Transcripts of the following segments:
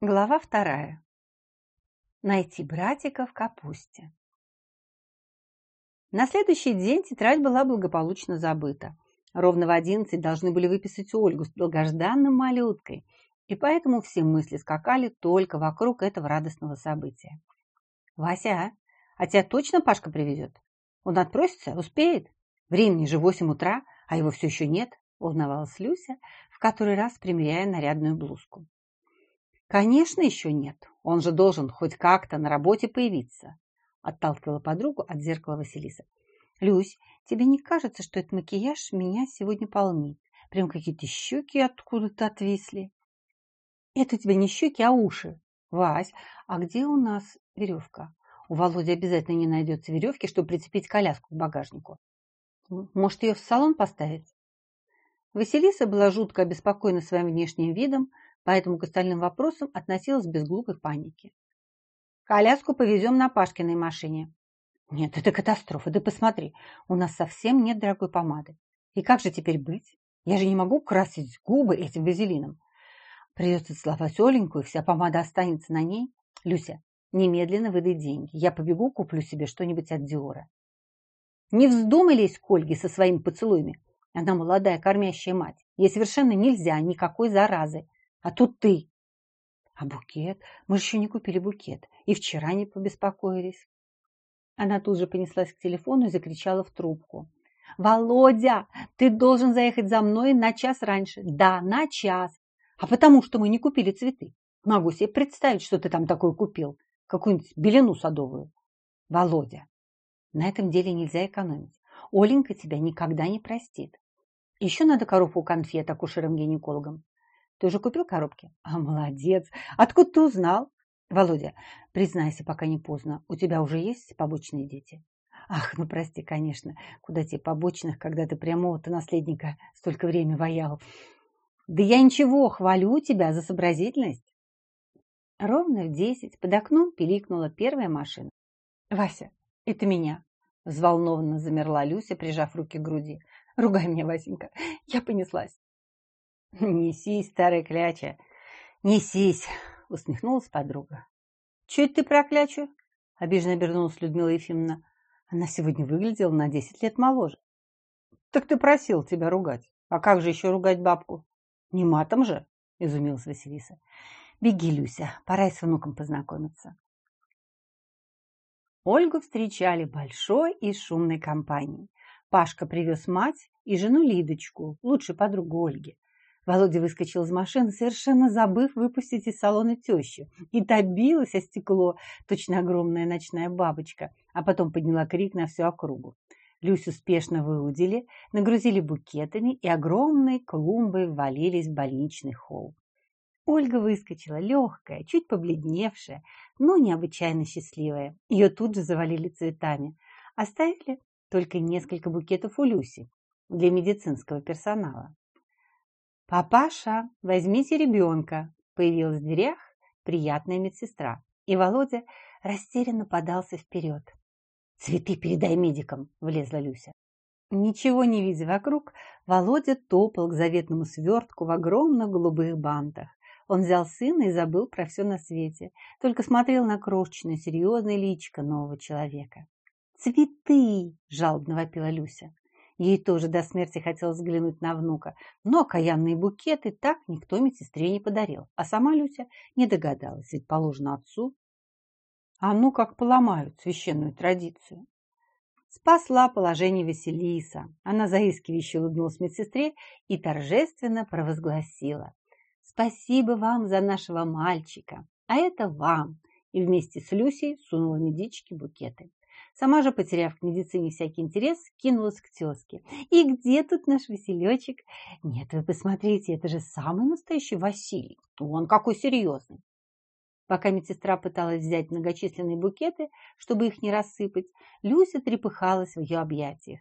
Глава вторая. Найти братика в капусте. На следующий день тетрадь была благополучно забыта. Ровно в одиннадцать должны были выписать Ольгу с долгожданным малюткой, и поэтому все мысли скакали только вокруг этого радостного события. «Вася, а тебя точно Пашка привезет? Он отпросится? Успеет? Времени же восемь утра, а его все еще нет», – волновалась Люся, в который раз примеряя нарядную блузку. «Конечно, еще нет. Он же должен хоть как-то на работе появиться», отталкивала подругу от зеркала Василиса. «Люсь, тебе не кажется, что этот макияж меня сегодня полнит? Прям какие-то щеки откуда-то отвисли». «Это у тебя не щеки, а уши. Вась, а где у нас веревка? У Володи обязательно не найдется веревки, чтобы прицепить коляску к багажнику. Может, ее в салон поставить?» Василиса была жутко обеспокоена своим внешним видом, поэтому к остальным вопросам относилась без глупой паники. «Коляску повезем на Пашкиной машине». «Нет, это катастрофа, ты посмотри, у нас совсем нет дорогой помады. И как же теперь быть? Я же не могу красить губы этим вазелином. Придется целовать Оленьку, и вся помада останется на ней. Люся, немедленно выдай деньги. Я побегу, куплю себе что-нибудь от Диора. Не вздумай лезть к Ольге со своими поцелуями. Она молодая кормящая мать. Ей совершенно нельзя никакой заразы. А тут ты. А букет? Мы же еще не купили букет. И вчера не побеспокоились. Она тут же понеслась к телефону и закричала в трубку. «Володя, ты должен заехать за мной на час раньше. Да, на час. А потому что мы не купили цветы. Могу себе представить, что ты там такое купил. Какую-нибудь белину садовую. Володя, на этом деле нельзя экономить. Оленька тебя никогда не простит. Еще надо коробку конфет акушерам-гинекологам. Ты уже купил коробки? А, молодец. Откуда ты узнал? Володя, признайся, пока не поздно. У тебя уже есть побочные дети? Ах, ну прости, конечно. Куда тебе побочных, когда ты прямого-то наследника столько времени ваял? Да я ничего, хвалю тебя за сообразительность. Ровно в десять под окном пиликнула первая машина. Вася, это меня. Взволнованно замерла Люся, прижав руки к груди. Ругай меня, Васенька, я понеслась. «Несись, старая кляча, несись!» — усмехнулась подруга. «Чуть ты про клячу?» — обиженно обернулась Людмила Ефимовна. Она сегодня выглядела на десять лет моложе. «Так ты просил тебя ругать. А как же еще ругать бабку? Не матом же?» — изумилась Василиса. «Беги, Люся, пора и с внуком познакомиться». Ольгу встречали большой и шумной компанией. Пашка привез мать и жену Лидочку, лучшую подругу Ольги. Володя выскочил из машины, совершенно забыв выпустить из салона тещу. И та о стекло, точно огромная ночная бабочка, а потом подняла крик на всю округу. Люсю спешно выудили, нагрузили букетами и огромной клумбой ввалились в больничный холл. Ольга выскочила, легкая, чуть побледневшая, но необычайно счастливая. Ее тут же завалили цветами. Оставили только несколько букетов у Люси для медицинского персонала. «Папаша, возьмите ребенка!» Появилась в дверях приятная медсестра, и Володя растерянно подался вперед. «Цветы передай медикам!» – влезла Люся. Ничего не видя вокруг, Володя топал к заветному свертку в огромных голубых бантах. Он взял сына и забыл про все на свете, только смотрел на крошечное серьезное личико нового человека. «Цветы!» – жалобно вопила Люся. Ей тоже до смерти хотелось взглянуть на внука, но окаянные букеты так никто медсестре не подарил, а сама Люся не догадалась, ведь положено отцу. А ну как поломают священную традицию. Спасла положение Василиса. Она заискивающе улыбнулась медсестре и торжественно провозгласила. «Спасибо вам за нашего мальчика, а это вам!» И вместе с Люсей сунула медички букеты. Сама же, потеряв к медицине всякий интерес, кинулась к тезке. «И где тут наш Василечек?» «Нет, вы посмотрите, это же самый настоящий Василий. Он какой серьезный!» Пока медсестра пыталась взять многочисленные букеты, чтобы их не рассыпать, Люся трепыхалась в ее объятиях.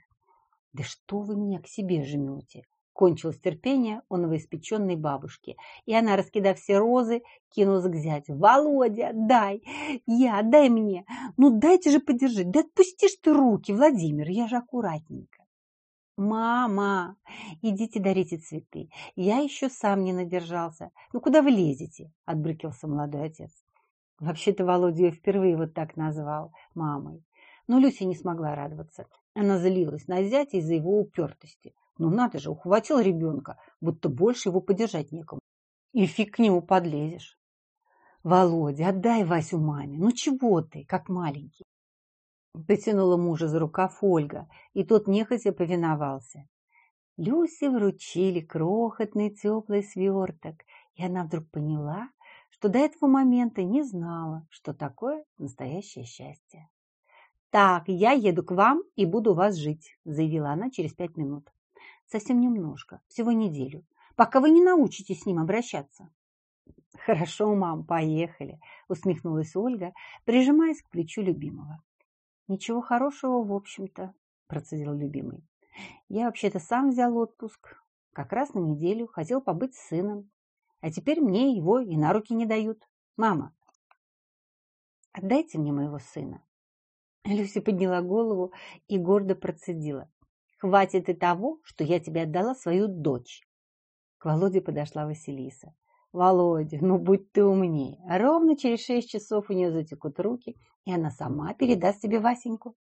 «Да что вы меня к себе жмете? Кончилось терпение у новоиспеченной бабушки, и она, раскидав все розы, кинулась к зятю. «Володя, дай! Я, дай мне! Ну дайте же подержать! Да отпустишь ты руки, Владимир, я же аккуратненько!» «Мама, идите дарите цветы. Я еще сам не надержался. Ну куда вы лезете?» – отбрыкился молодой отец. Вообще-то Володя ее впервые вот так назвал мамой. Но Люся не смогла радоваться. Она злилась на зятя из-за его упертости. Ну надо же, ухватил ребенка, будто больше его подержать некому. И фиг к нему подлезешь. Володя, отдай Васю маме. Ну чего ты, как маленький? Потянула мужа за рукав Ольга, и тот нехотя повиновался. Люсе вручили крохотный теплый сверток, и она вдруг поняла, что до этого момента не знала, что такое настоящее счастье. «Так, я еду к вам и буду у вас жить», – заявила она через пять минут. «Совсем немножко, всего неделю, пока вы не научитесь с ним обращаться». «Хорошо, мам, поехали», – усмехнулась Ольга, прижимаясь к плечу любимого. «Ничего хорошего, в общем-то», – процедил любимый. «Я вообще-то сам взял отпуск, как раз на неделю, хотел побыть с сыном, а теперь мне его и на руки не дают. Мама, отдайте мне моего сына». Люся подняла голову и гордо процедила. «Хватит и того, что я тебе отдала свою дочь». К Володе подошла Василиса. «Володя, ну будь ты умнее. Ровно через шесть часов у нее затекут руки, и она сама передаст тебе Васеньку».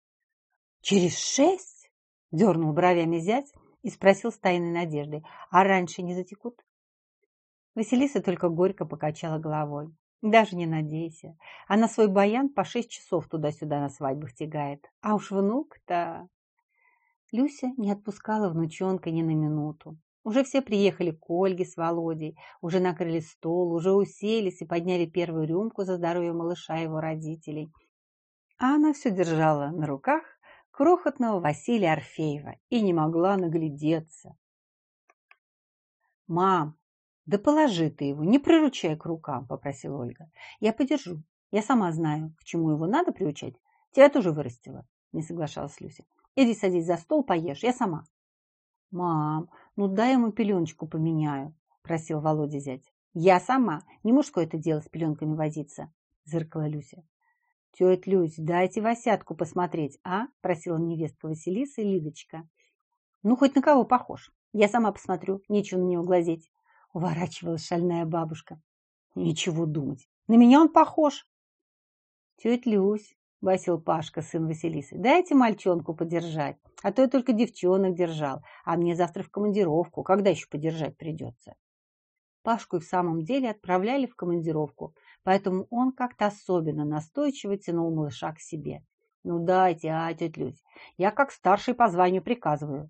«Через шесть?» – дернул бровями зять и спросил с тайной надеждой. «А раньше не затекут?» Василиса только горько покачала головой. Даже не надейся. Она свой баян по шесть часов туда-сюда на свадьбах тягает. А уж внук-то... Люся не отпускала внучонка ни на минуту. Уже все приехали к Ольге с Володей, уже накрыли стол, уже уселись и подняли первую рюмку за здоровье малыша и его родителей. А она все держала на руках крохотного Василия Орфеева и не могла наглядеться. «Мам, «Да положи ты его, не приручай к рукам», – попросила Ольга. «Я подержу. Я сама знаю, к чему его надо приучать. Тебя тоже вырастила», – не соглашалась Люся. «Иди садись за стол, поешь, я сама». «Мам, ну дай ему пеленочку поменяю», – просил Володя зять. «Я сама. Не мужское это дело с пеленками возиться», – зыркала Люся. «Тетя Люсь, дайте Васятку посмотреть, а?» – просила невестка Василиса и Лидочка. «Ну, хоть на кого похож. Я сама посмотрю, нечего на него глазеть». Уворачивалась шальная бабушка. Ничего думать. На меня он похож. Тетя Люсь, басил Пашка, сын Василисы, дайте мальчонку подержать. А то я только девчонок держал, а мне завтра в командировку. Когда еще подержать придется? Пашку и в самом деле отправляли в командировку, поэтому он как-то особенно настойчиво тянул малыша к себе. «Ну дайте, а, тетя Люсь, я как старший по званию приказываю».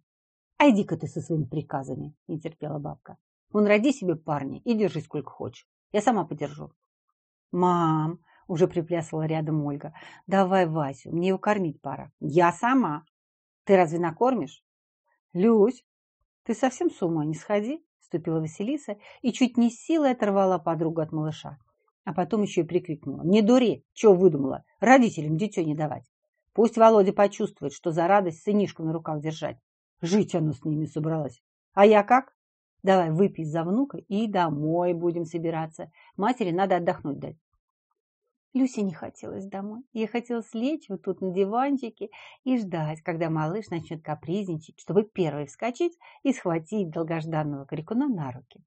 «А иди-ка ты со своими приказами», – не терпела бабка. Вон роди себе парня и держи сколько хочешь. Я сама подержу. Мам, уже приплясывала рядом Ольга. Давай Васю, мне его кормить пора. Я сама. Ты разве накормишь? Люсь, ты совсем с ума не сходи, вступила Василиса и чуть не силой оторвала подругу от малыша. А потом еще и прикрикнула. Не дури, что выдумала? Родителям дитё не давать. Пусть Володя почувствует, что за радость сынишку на руках держать. Жить она с ними собралась. А я как? Давай выпей за внука и домой будем собираться. Матери надо отдохнуть дать. Люсе не хотелось домой. Ей хотелось лечь вот тут на диванчике и ждать, когда малыш начнет капризничать, чтобы первой вскочить и схватить долгожданного крикуна на руки.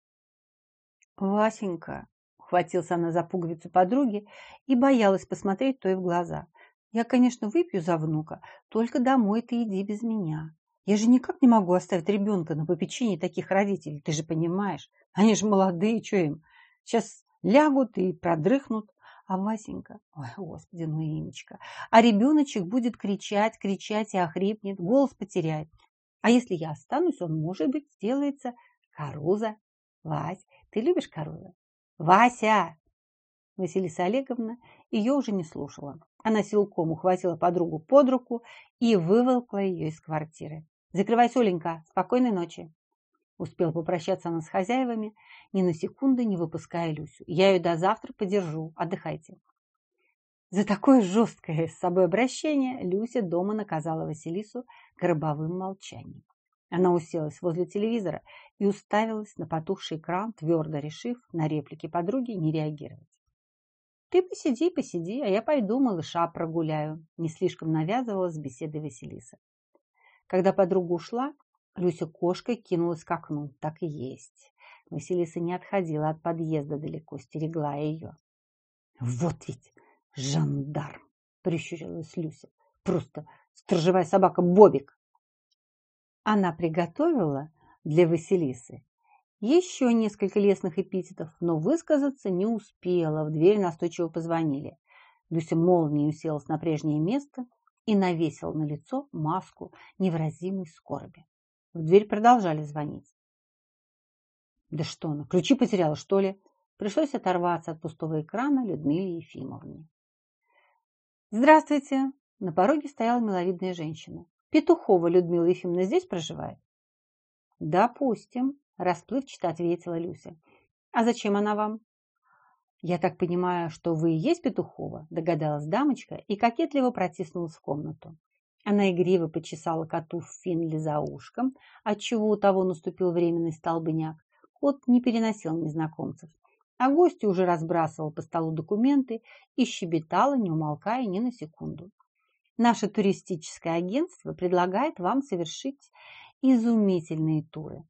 «Васенька!» – ухватился она за пуговицу подруги и боялась посмотреть той в глаза. «Я, конечно, выпью за внука, только домой ты иди без меня. Я же никак не могу оставить ребенка на попечении таких родителей, ты же понимаешь. Они же молодые, что им? Сейчас лягут и продрыхнут. А Васенька, ой, господи, ну Инечка, а ребеночек будет кричать, кричать и охрипнет, голос потеряет. А если я останусь, он, может быть, сделается Каруза. Вась, ты любишь Каруза? Вася! Василиса Олеговна ее уже не слушала. Она силком ухватила подругу под руку и выволкла ее из квартиры. Закрывайся, Оленька. Спокойной ночи. Успел попрощаться она с хозяевами, ни на секунду не выпуская Люсю. Я ее до завтра подержу. Отдыхайте. За такое жесткое с собой обращение Люся дома наказала Василису гробовым молчанием. Она уселась возле телевизора и уставилась на потухший экран, твердо решив на реплики подруги не реагировать. «Ты посиди, посиди, а я пойду малыша прогуляю», не слишком навязывалась беседой Василиса. Когда подруга ушла, Люся кошкой кинулась к окну. Так и есть. Василиса не отходила от подъезда далеко, стерегла ее. «Вот ведь жандарм!» – прищурилась Люся. «Просто сторожевая собака Бобик!» Она приготовила для Василисы еще несколько лесных эпитетов, но высказаться не успела. В дверь настойчиво позвонили. Люся молнией уселась на прежнее место и навесила на лицо маску невыразимой скорби. В дверь продолжали звонить. Да что она, ключи потеряла, что ли? Пришлось оторваться от пустого экрана Людмиле Ефимовне. Здравствуйте! На пороге стояла миловидная женщина. Петухова Людмила Ефимовна здесь проживает? Допустим, расплывчато ответила Люся. А зачем она вам? Я так понимаю, что вы и есть Петухова, догадалась дамочка и кокетливо протиснулась в комнату. Она игриво почесала коту в финле за ушком, отчего у того наступил временный столбняк. Кот не переносил незнакомцев, а гостю уже разбрасывал по столу документы и щебетала, не умолкая ни на секунду. Наше туристическое агентство предлагает вам совершить изумительные туры.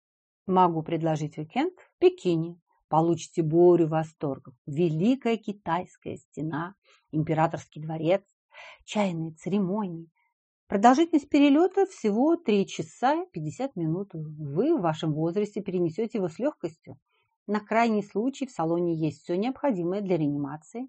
Могу предложить уикенд в Пекине. Получите бурю восторгов. Великая китайская стена, императорский дворец, чайные церемонии, Продолжительность перелета всего 3 часа 50 минут. Вы в вашем возрасте перенесете его с легкостью. На крайний случай в салоне есть все необходимое для реанимации.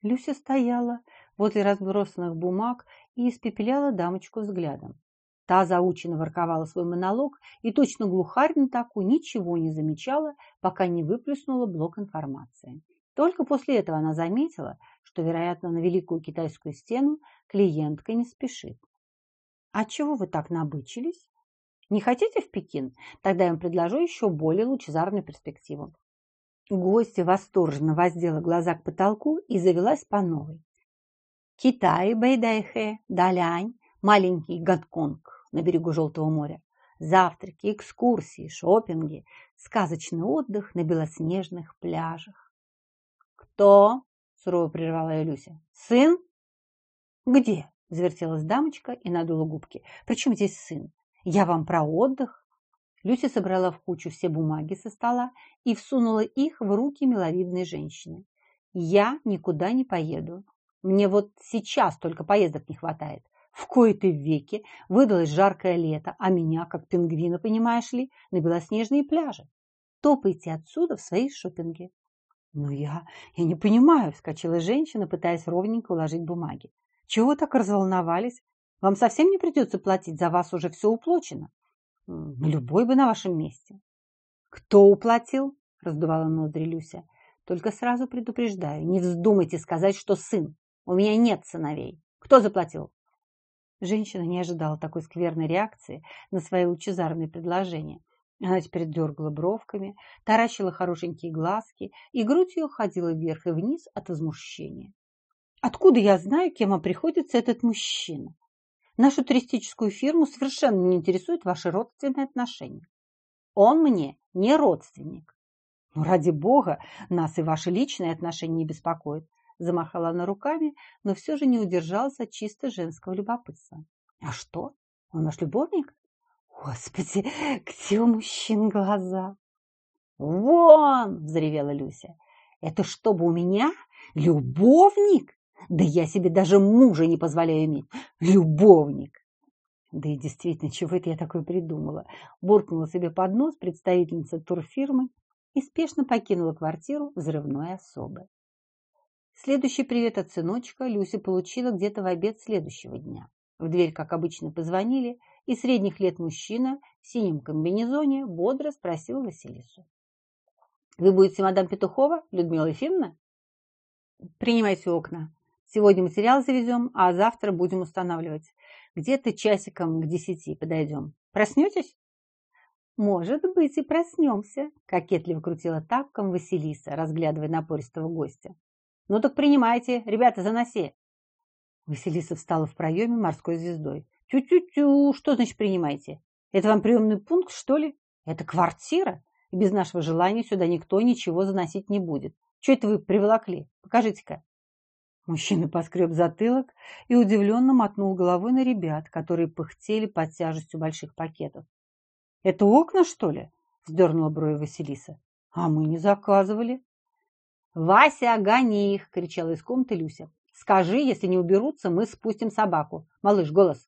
Люся стояла возле разбросанных бумаг и испепеляла дамочку взглядом. Та заученно ворковала свой монолог и точно глухарь на таку ничего не замечала, пока не выплюснула блок информации. Только после этого она заметила, что, вероятно, на Великую Китайскую стену клиентка не спешит. «А чего вы так набычились? Не хотите в Пекин? Тогда я вам предложу еще более лучезарную перспективу». Гостья восторженно воздела глаза к потолку и завелась по новой. Китай, Бэйдайхэ, Далянь, маленький Гонконг на берегу Желтого моря. Завтраки, экскурсии, шопинги, сказочный отдых на белоснежных пляжах. «Кто?» – сурово прервала ее Люся. «Сын?» «Где?» – завертелась дамочка и надула губки. «Причем здесь сын? Я вам про отдых?» Люся собрала в кучу все бумаги со стола и всунула их в руки миловидной женщины. «Я никуда не поеду. Мне вот сейчас только поездок не хватает. В кои-то веки выдалось жаркое лето, а меня, как пингвина, понимаешь ли, на белоснежные пляжи. Топайте отсюда в свои шопинги. «Ну я... я не понимаю», – вскочила женщина, пытаясь ровненько уложить бумаги. «Чего так разволновались? Вам совсем не придется платить, за вас уже все уплочено. Любой бы на вашем месте». «Кто уплатил?» – раздувала ноздри Люся. «Только сразу предупреждаю, не вздумайте сказать, что сын. У меня нет сыновей. Кто заплатил?» Женщина не ожидала такой скверной реакции на свои лучезарные предложения. Она теперь дергала бровками, таращила хорошенькие глазки, и грудь ее ходила вверх и вниз от возмущения. Откуда я знаю, кем приходится этот мужчина? Нашу туристическую фирму совершенно не интересуют ваши родственные отношения. Он мне не родственник. Ну, ради бога, нас и ваши личные отношения не беспокоят. Замахала она руками, но все же не удержалась от чисто женского любопытства. А что? Он ваш любовник? Господи, где у мужчин глаза? Вон, взревела Люся. Это чтобы у меня любовник? Да я себе даже мужа не позволяю иметь. Любовник. Да и действительно, чего это я такое придумала? Буркнула себе под нос представительница турфирмы и спешно покинула квартиру взрывной особы. Следующий привет от сыночка Люся получила где-то в обед следующего дня. В дверь, как обычно, позвонили – и средних лет мужчина в синем комбинезоне бодро спросил Василису. «Вы будете мадам Петухова, Людмила Ефимовна?» «Принимайте окна. Сегодня материал завезем, а завтра будем устанавливать. Где-то часиком к десяти подойдем. Проснетесь?» «Может быть, и проснемся», – кокетливо крутила тапком Василиса, разглядывая напористого гостя. «Ну так принимайте, ребята, заноси!» Василиса встала в проеме морской звездой. Тю-тю-тю, что значит принимайте? Это вам приемный пункт, что ли? Это квартира, и без нашего желания сюда никто ничего заносить не будет. Что это вы приволокли? Покажите-ка. Мужчина поскреб затылок и удивленно мотнул головой на ребят, которые пыхтели под тяжестью больших пакетов. Это окна, что ли? Вздернула брови Василиса. А мы не заказывали. Вася, гони их! кричала из комнаты Люся. Скажи, если не уберутся, мы спустим собаку. Малыш, голос.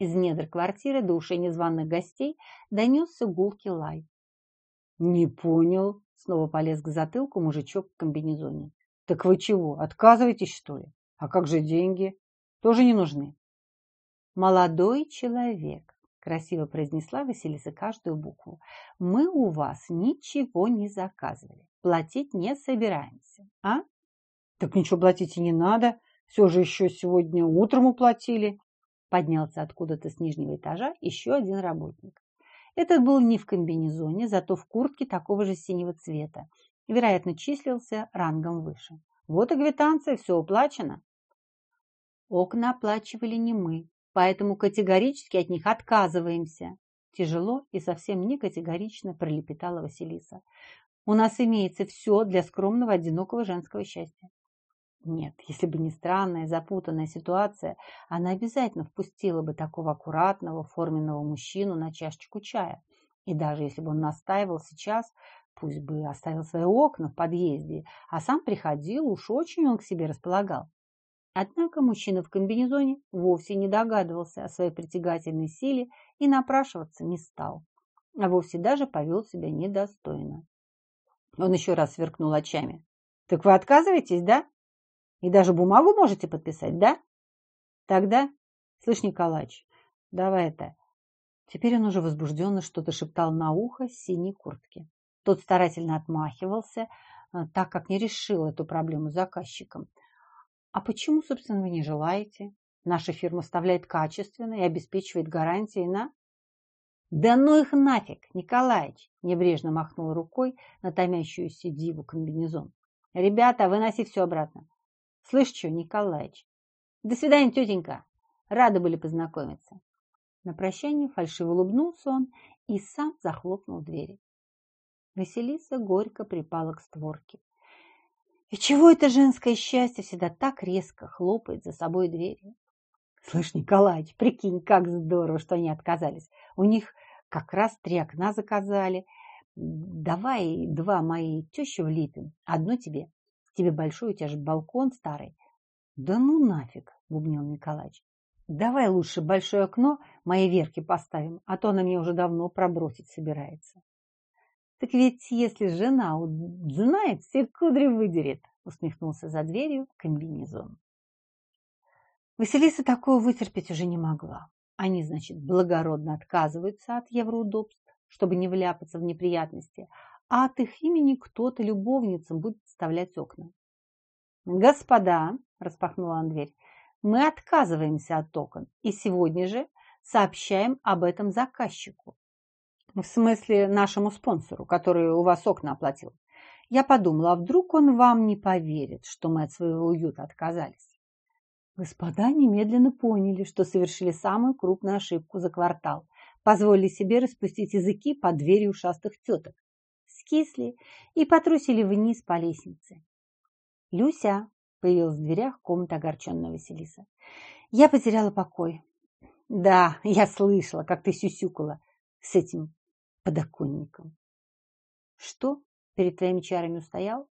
Из недр квартиры до ушей незваных гостей донесся гулкий лай. Не понял. Снова полез к затылку мужичок в комбинезоне. Так вы чего, отказываетесь, что ли? А как же деньги? Тоже не нужны. Молодой человек, красиво произнесла Василиса каждую букву. Мы у вас ничего не заказывали. Платить не собираемся, а? Так ничего платить и не надо. Все же еще сегодня утром уплатили. Поднялся откуда-то с нижнего этажа еще один работник. Этот был не в комбинезоне, зато в куртке такого же синего цвета. Вероятно, числился рангом выше. Вот и квитанция, все уплачено. Окна оплачивали не мы, поэтому категорически от них отказываемся. Тяжело и совсем не категорично пролепетала Василиса. У нас имеется все для скромного одинокого женского счастья. Нет, если бы не странная, запутанная ситуация, она обязательно впустила бы такого аккуратного, форменного мужчину на чашечку чая. И даже если бы он настаивал сейчас, пусть бы оставил свои окна в подъезде, а сам приходил, уж очень он к себе располагал. Однако мужчина в комбинезоне вовсе не догадывался о своей притягательной силе и напрашиваться не стал, а вовсе даже повел себя недостойно. Он еще раз сверкнул очами. «Так вы отказываетесь, да? И даже бумагу можете подписать, да? Тогда, слышь, Николач, давай это». Теперь он уже возбужденно что-то шептал на ухо синей куртки. Тот старательно отмахивался, э, так как не решил эту проблему с заказчиком. А почему, собственно, вы не желаете? Наша фирма вставляет качественно и обеспечивает гарантии на... Да ну их нафиг, Николаевич! Небрежно махнул рукой на томящуюся диву комбинезон. Ребята, выноси все обратно. Слышь, что, Николаевич? До свидания, тетенька. Рады были познакомиться. На прощание фальшиво улыбнулся он и сам захлопнул двери. Василиса горько припала к створке. И чего это женское счастье всегда так резко хлопает за собой двери? Слышь, Николаевич, прикинь, как здорово, что они отказались. У них как раз три окна заказали. Давай два моей тещи влепим, одно тебе. Тебе большой, у тебя же балкон старый. Да ну нафиг, бубнил Николаевич. Давай лучше большое окно моей Верке поставим, а то она мне уже давно пробросить собирается. Так ведь если жена знает, все кудри выдерет, усмехнулся за дверью комбинезон. Василиса такого вытерпеть уже не могла. Они, значит, благородно отказываются от евроудобств, чтобы не вляпаться в неприятности, а от их имени кто-то любовницам будет вставлять окна. «Господа!» – распахнула он дверь. «Мы отказываемся от окон и сегодня же сообщаем об этом заказчику. В смысле, нашему спонсору, который у вас окна оплатил. Я подумала, а вдруг он вам не поверит, что мы от своего уюта отказались? Господа немедленно поняли, что совершили самую крупную ошибку за квартал. Позволили себе распустить языки под двери ушастых теток. Скисли и потрусили вниз по лестнице. Люся появилась в дверях комнаты огорченная Василиса. Я потеряла покой. Да, я слышала, как ты сюсюкала с этим подоконником. Что, перед твоими чарами устоял?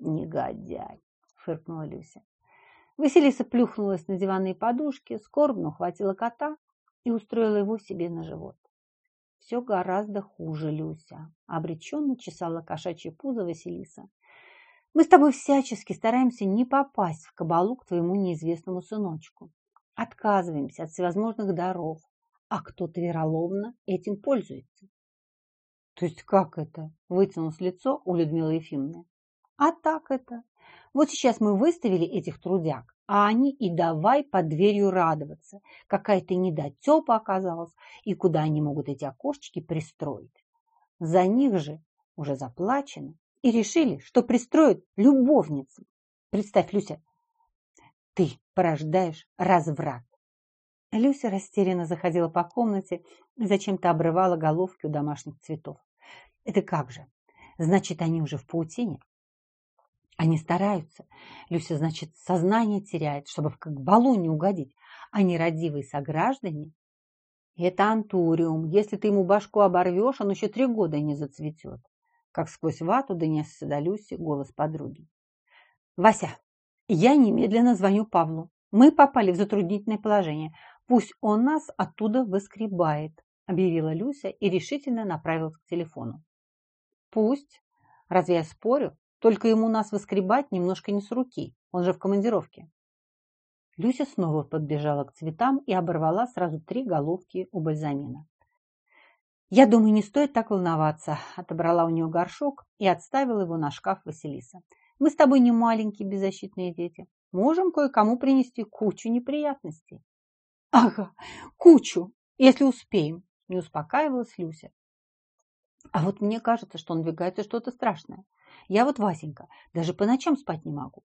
Негодяй, фыркнула Люся. Василиса плюхнулась на диванные подушки, скорбно ухватила кота и устроила его себе на живот. Все гораздо хуже, Люся, обреченно чесала кошачье пузо Василиса. Мы с тобой всячески стараемся не попасть в кабалу к твоему неизвестному сыночку. Отказываемся от всевозможных даров, а кто-то вероломно этим пользуется. То есть как это? Вытянулось лицо у Людмилы Ефимовны. А так это. Вот сейчас мы выставили этих трудяг, а они и давай под дверью радоваться. Какая-то недотепа оказалась, и куда они могут эти окошечки пристроить. За них же уже заплачено, и решили, что пристроят любовницам. Представь, Люся, ты порождаешь разврат. Люся растерянно заходила по комнате и зачем-то обрывала головки у домашних цветов. Это как же? Значит, они уже в паутине? Они стараются. Люся, значит, сознание теряет, чтобы в как балу не угодить. Они родивые сограждане. Это антуриум. Если ты ему башку оборвешь, он еще три года не зацветет. Как сквозь вату донесся до Люси голос подруги. Вася, я немедленно звоню Павлу. Мы попали в затруднительное положение. Пусть он нас оттуда выскребает, объявила Люся и решительно направилась к телефону. Пусть. Разве я спорю? Только ему нас выскребать немножко не с руки. Он же в командировке. Люся снова подбежала к цветам и оборвала сразу три головки у бальзамина. «Я думаю, не стоит так волноваться», – отобрала у нее горшок и отставила его на шкаф Василиса. «Мы с тобой не маленькие беззащитные дети. Можем кое-кому принести кучу неприятностей». «Ага, кучу, если успеем», – не успокаивалась Люся. «А вот мне кажется, что надвигается что-то страшное. Я вот, Васенька, даже по ночам спать не могу.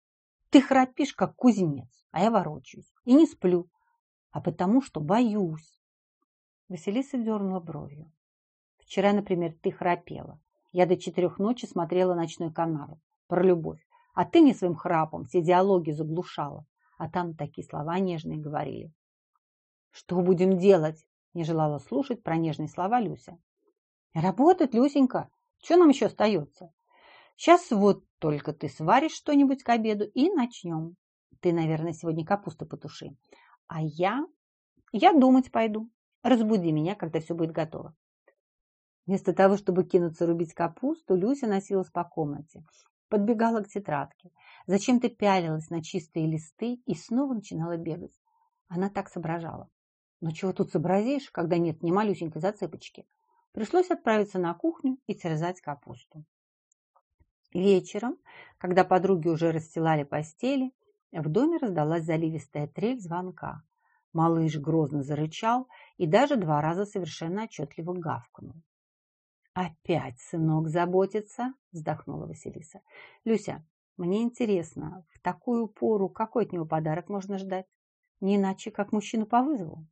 Ты храпишь, как кузнец, а я ворочаюсь и не сплю, а потому что боюсь». Василиса дернула бровью. Вчера, например, ты храпела. Я до четырех ночи смотрела ночной канал про любовь. А ты мне своим храпом все диалоги заглушала. А там такие слова нежные говорили. Что будем делать? Не желала слушать про нежные слова Люся. Работать, Люсенька. Что нам еще остается? Сейчас вот только ты сваришь что-нибудь к обеду и начнем. Ты, наверное, сегодня капусту потуши. А я... Я думать пойду. Разбуди меня, когда все будет готово. Вместо того, чтобы кинуться рубить капусту, Люся носилась по комнате, подбегала к тетрадке, зачем-то пялилась на чистые листы и снова начинала бегать. Она так соображала. Но чего тут сообразишь, когда нет ни малюсенькой зацепочки? Пришлось отправиться на кухню и терзать капусту. Вечером, когда подруги уже расстилали постели, в доме раздалась заливистая трель звонка. Малыш грозно зарычал и даже два раза совершенно отчетливо гавкнул. «Опять сынок заботится?» – вздохнула Василиса. «Люся, мне интересно, в такую пору какой от него подарок можно ждать? Не иначе, как мужчину по вызову».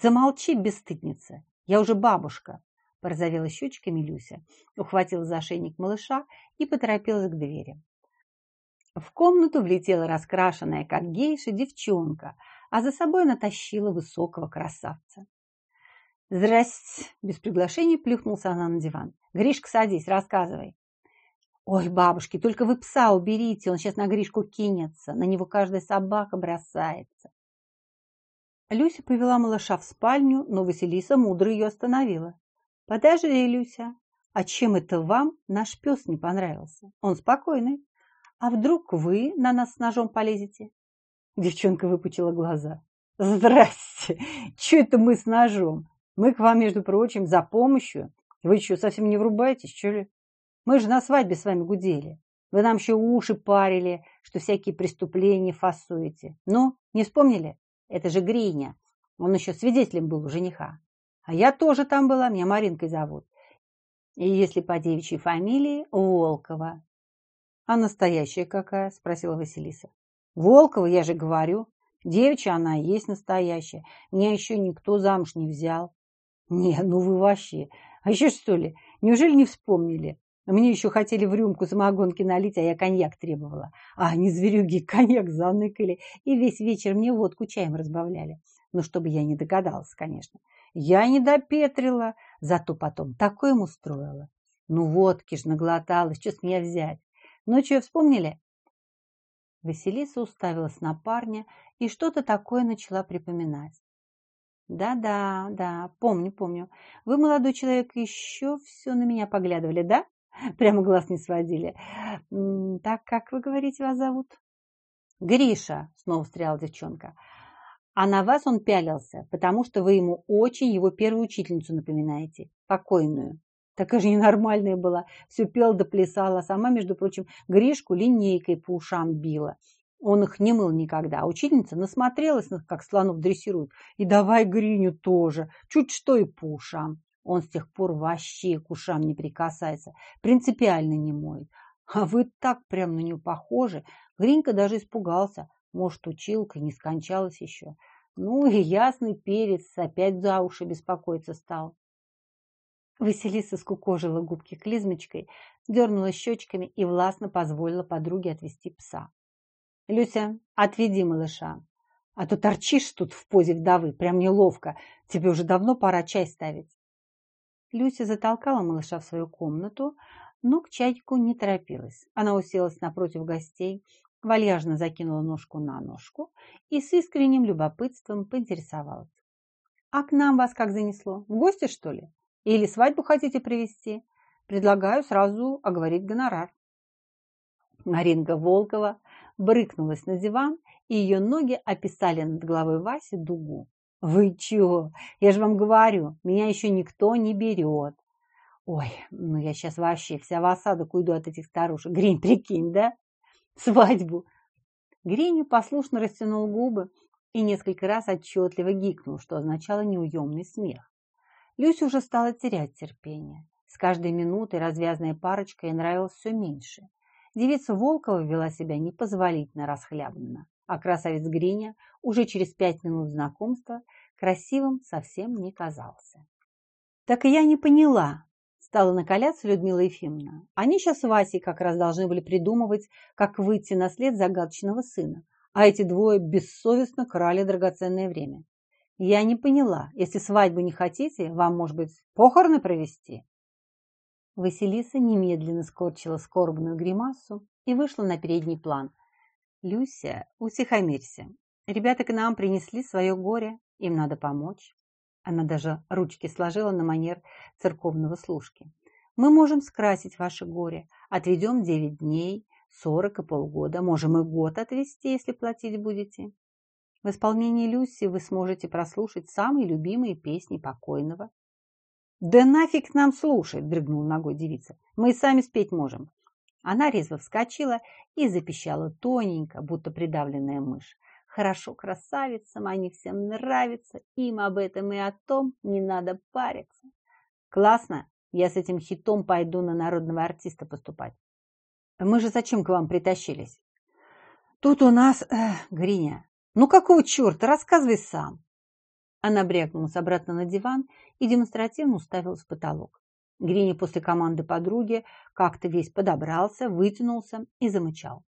«Замолчи, бесстыдница! Я уже бабушка!» – порозовела щечками Люся, ухватила за ошейник малыша и поторопилась к двери. В комнату влетела раскрашенная, как гейша, девчонка, а за собой натащила высокого красавца. «Здрасте!» – без приглашения плюхнулся она на диван. «Гришка, садись, рассказывай». «Ой, бабушки, только вы пса уберите, он сейчас на Гришку кинется, на него каждая собака бросается». Люся повела малыша в спальню, но Василиса мудро ее остановила. «Подожди, Люся, а чем это вам наш пес не понравился? Он спокойный. А вдруг вы на нас с ножом полезете?» Девчонка выпучила глаза. «Здрасте! Че это мы с ножом? Мы к вам, между прочим, за помощью. Вы еще совсем не врубаетесь, что ли? Мы же на свадьбе с вами гудели. Вы нам еще уши парили, что всякие преступления фасуете. Ну, не вспомнили? Это же Гриня. Он еще свидетелем был у жениха. А я тоже там была, меня Маринкой зовут. И если по девичьей фамилии, Волкова. А настоящая какая? Спросила Василиса. Волкова, я же говорю. Девичья она и есть настоящая. Меня еще никто замуж не взял. Не, ну вы вообще. А еще что ли? Неужели не вспомнили? Мне еще хотели в рюмку самогонки налить, а я коньяк требовала. А они зверюги коньяк заныкали и весь вечер мне водку чаем разбавляли. Ну, чтобы я не догадалась, конечно. Я не допетрила, зато потом такое им устроила. Ну, водки ж наглоталась, что с меня взять? Ну, что, вспомнили? Василиса уставилась на парня и что-то такое начала припоминать. Да-да, да, помню, помню. Вы, молодой человек, еще все на меня поглядывали, да? Прямо глаз не сводили. Так, как вы говорите, вас зовут? Гриша, снова встряла девчонка. А на вас он пялился, потому что вы ему очень его первую учительницу напоминаете, покойную. Такая же ненормальная была, все пела да плясала, сама, между прочим, Гришку линейкой по ушам била. Он их не мыл никогда. А учительница насмотрелась, как слонов дрессируют. И давай Гриню тоже. Чуть что и по ушам. Он с тех пор вообще к ушам не прикасается. Принципиально не моет. А вы так прям на нее похожи. Гринька даже испугался. Может, училка не скончалась еще. Ну и ясный перец опять за уши беспокоиться стал. Василиса скукожила губки клизмочкой, дернула щечками и властно позволила подруге отвести пса. «Люся, отведи малыша, А то торчишь тут в позе вдовы, прям неловко. Тебе уже давно пора чай ставить. Люся затолкала малыша в свою комнату, но к чайку не торопилась. Она уселась напротив гостей, вальяжно закинула ножку на ножку и с искренним любопытством поинтересовалась. «А к нам вас как занесло? В гости, что ли? Или свадьбу хотите привести? Предлагаю сразу оговорить гонорар». Маринка Волкова брыкнулась на диван, и ее ноги описали над головой Васи дугу. «Вы чего? Я же вам говорю, меня еще никто не берет. Ой, ну я сейчас вообще вся в осадок уйду от этих старушек. Гринь, прикинь, да? Свадьбу. Гринь послушно растянул губы и несколько раз отчетливо гикнул, что означало неуемный смех. Люся уже стала терять терпение. С каждой минутой развязная парочка ей нравилась все меньше. Девица Волкова вела себя непозволительно расхлябанно, а красавец Гриня уже через пять минут знакомства красивым совсем не казался. Так и я не поняла, Стала накаляться Людмила Ефимовна. Они сейчас с Васей как раз должны были придумывать, как выйти на след загадочного сына. А эти двое бессовестно крали драгоценное время. Я не поняла, если свадьбу не хотите, вам, может быть, похороны провести? Василиса немедленно скорчила скорбную гримасу и вышла на передний план. «Люся, утихомирься. Ребята к нам принесли свое горе, им надо помочь». Она даже ручки сложила на манер церковного служки. Мы можем скрасить ваше горе. Отведем девять дней, сорок и полгода. Можем и год отвести, если платить будете. В исполнении Люси вы сможете прослушать самые любимые песни покойного. «Да нафиг нам слушать!» – дрыгнула ногой девица. «Мы и сами спеть можем». Она резво вскочила и запищала тоненько, будто придавленная мышь. Хорошо красавицам, они всем нравятся, им об этом и о том не надо париться. Классно, я с этим хитом пойду на народного артиста поступать. Мы же зачем к вам притащились? Тут у нас, э, Гриня, ну какого черта, рассказывай сам. Она брякнулась обратно на диван и демонстративно уставилась в потолок. Гриня после команды подруги как-то весь подобрался, вытянулся и замычал.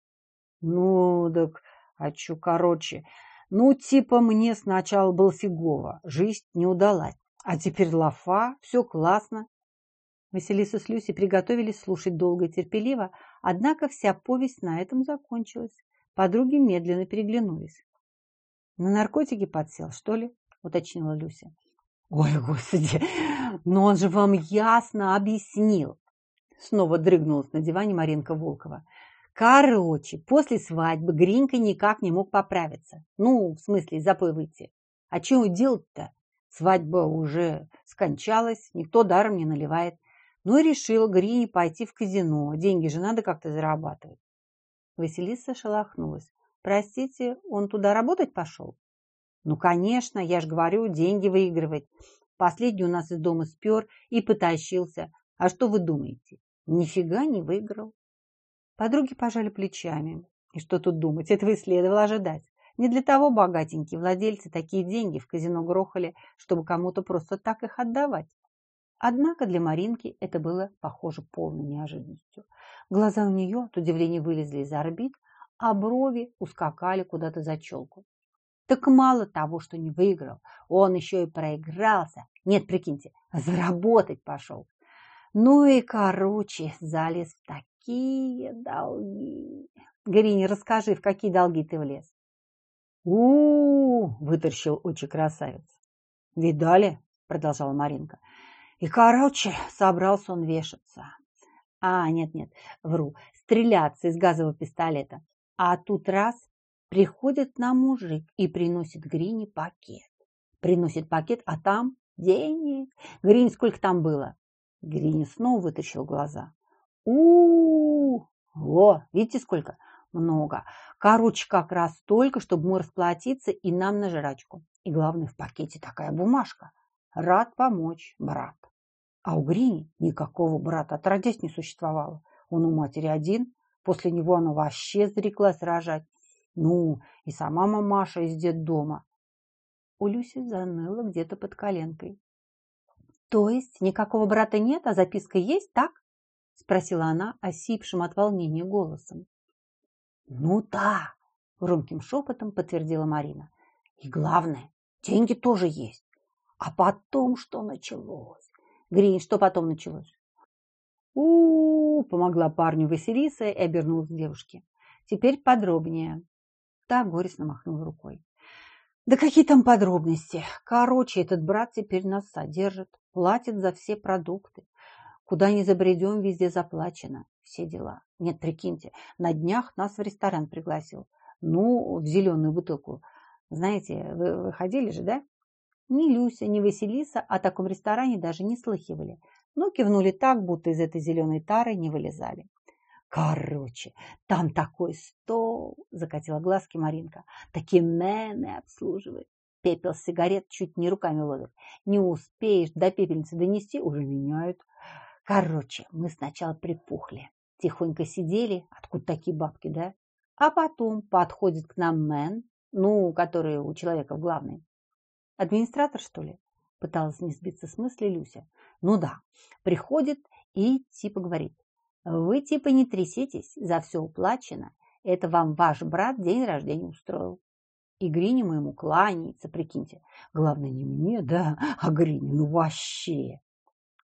Ну, так Хочу, короче, ну, типа мне сначала было фигово, жизнь не удалась. А теперь лафа, все классно. Василиса с Люси приготовились слушать долго и терпеливо, однако вся повесть на этом закончилась. Подруги медленно переглянулись. «На наркотики подсел, что ли?» – уточнила Люся. «Ой, господи, но он же вам ясно объяснил!» Снова дрыгнулась на диване Маринка Волкова. Короче, после свадьбы Гринька никак не мог поправиться. Ну, в смысле, запой выйти. А чего делать-то? Свадьба уже скончалась, никто даром не наливает. Ну и решил Грине пойти в казино. Деньги же надо как-то зарабатывать. Василиса шелохнулась. Простите, он туда работать пошел? Ну, конечно, я же говорю, деньги выигрывать. Последний у нас из дома спер и потащился. А что вы думаете? Нифига не выиграл. Подруги пожали плечами. И что тут думать, этого и следовало ожидать. Не для того богатенькие владельцы такие деньги в казино грохали, чтобы кому-то просто так их отдавать. Однако для Маринки это было, похоже, полной неожиданностью. Глаза у нее от удивления вылезли из орбит, а брови ускакали куда-то за челку. Так мало того, что не выиграл, он еще и проигрался. Нет, прикиньте, заработать пошел. Ну и, короче, залез в какие долги? Гриня, расскажи, в какие долги ты влез? у, -у, -у вытащил очи красавец. Видали? Продолжала Маринка. И, короче, собрался он вешаться. А, нет-нет, вру, стреляться из газового пистолета. А тут раз приходит на мужик и приносит Грине пакет. Приносит пакет, а там денег. Гринь, сколько там было? Гриня снова вытащил глаза у, -у, видите сколько? Много. Короче, как раз столько, чтобы мы расплатиться и нам на жрачку. И главное, в пакете такая бумажка. Рад помочь, брат. А у Грини никакого брата отродясь не существовало. Он у матери один, после него она вообще зареклась рожать. Ну, и сама мамаша из детдома. У Люси заныла где-то под коленкой. То есть никакого брата нет, а записка есть, так? – спросила она осипшим от волнения голосом. «Ну да!» – громким шепотом подтвердила Марина. И главное, деньги тоже есть. А потом что началось? Гринь, что потом началось? у, -у, -у помогла парню Василиса и обернулась к девушке. Теперь подробнее. Та горестно махнула рукой. Да какие там подробности? Короче, этот брат теперь нас содержит, платит за все продукты. Куда ни забредем, везде заплачено. Все дела. Нет, прикиньте, на днях нас в ресторан пригласил. Ну, в зеленую бутылку. Знаете, вы, вы ходили же, да? Ни Люся, ни Василиса о таком ресторане даже не слыхивали. Но кивнули так, будто из этой зеленой тары не вылезали. Короче, там такой стол, закатила глазки Маринка. Такие мены обслуживают. Пепел сигарет чуть не руками ловят. Не успеешь до пепельницы донести, уже меняют. Короче, мы сначала припухли. Тихонько сидели, откуда такие бабки, да? А потом подходит к нам мэн, ну, который у человека в главной. Администратор, что ли? Пыталась не сбиться с мысли Люся. Ну да, приходит и типа говорит. Вы типа не тряситесь, за все уплачено. Это вам ваш брат день рождения устроил. И Грине моему кланяется, прикиньте. Главное, не мне, да, а Грине, ну вообще.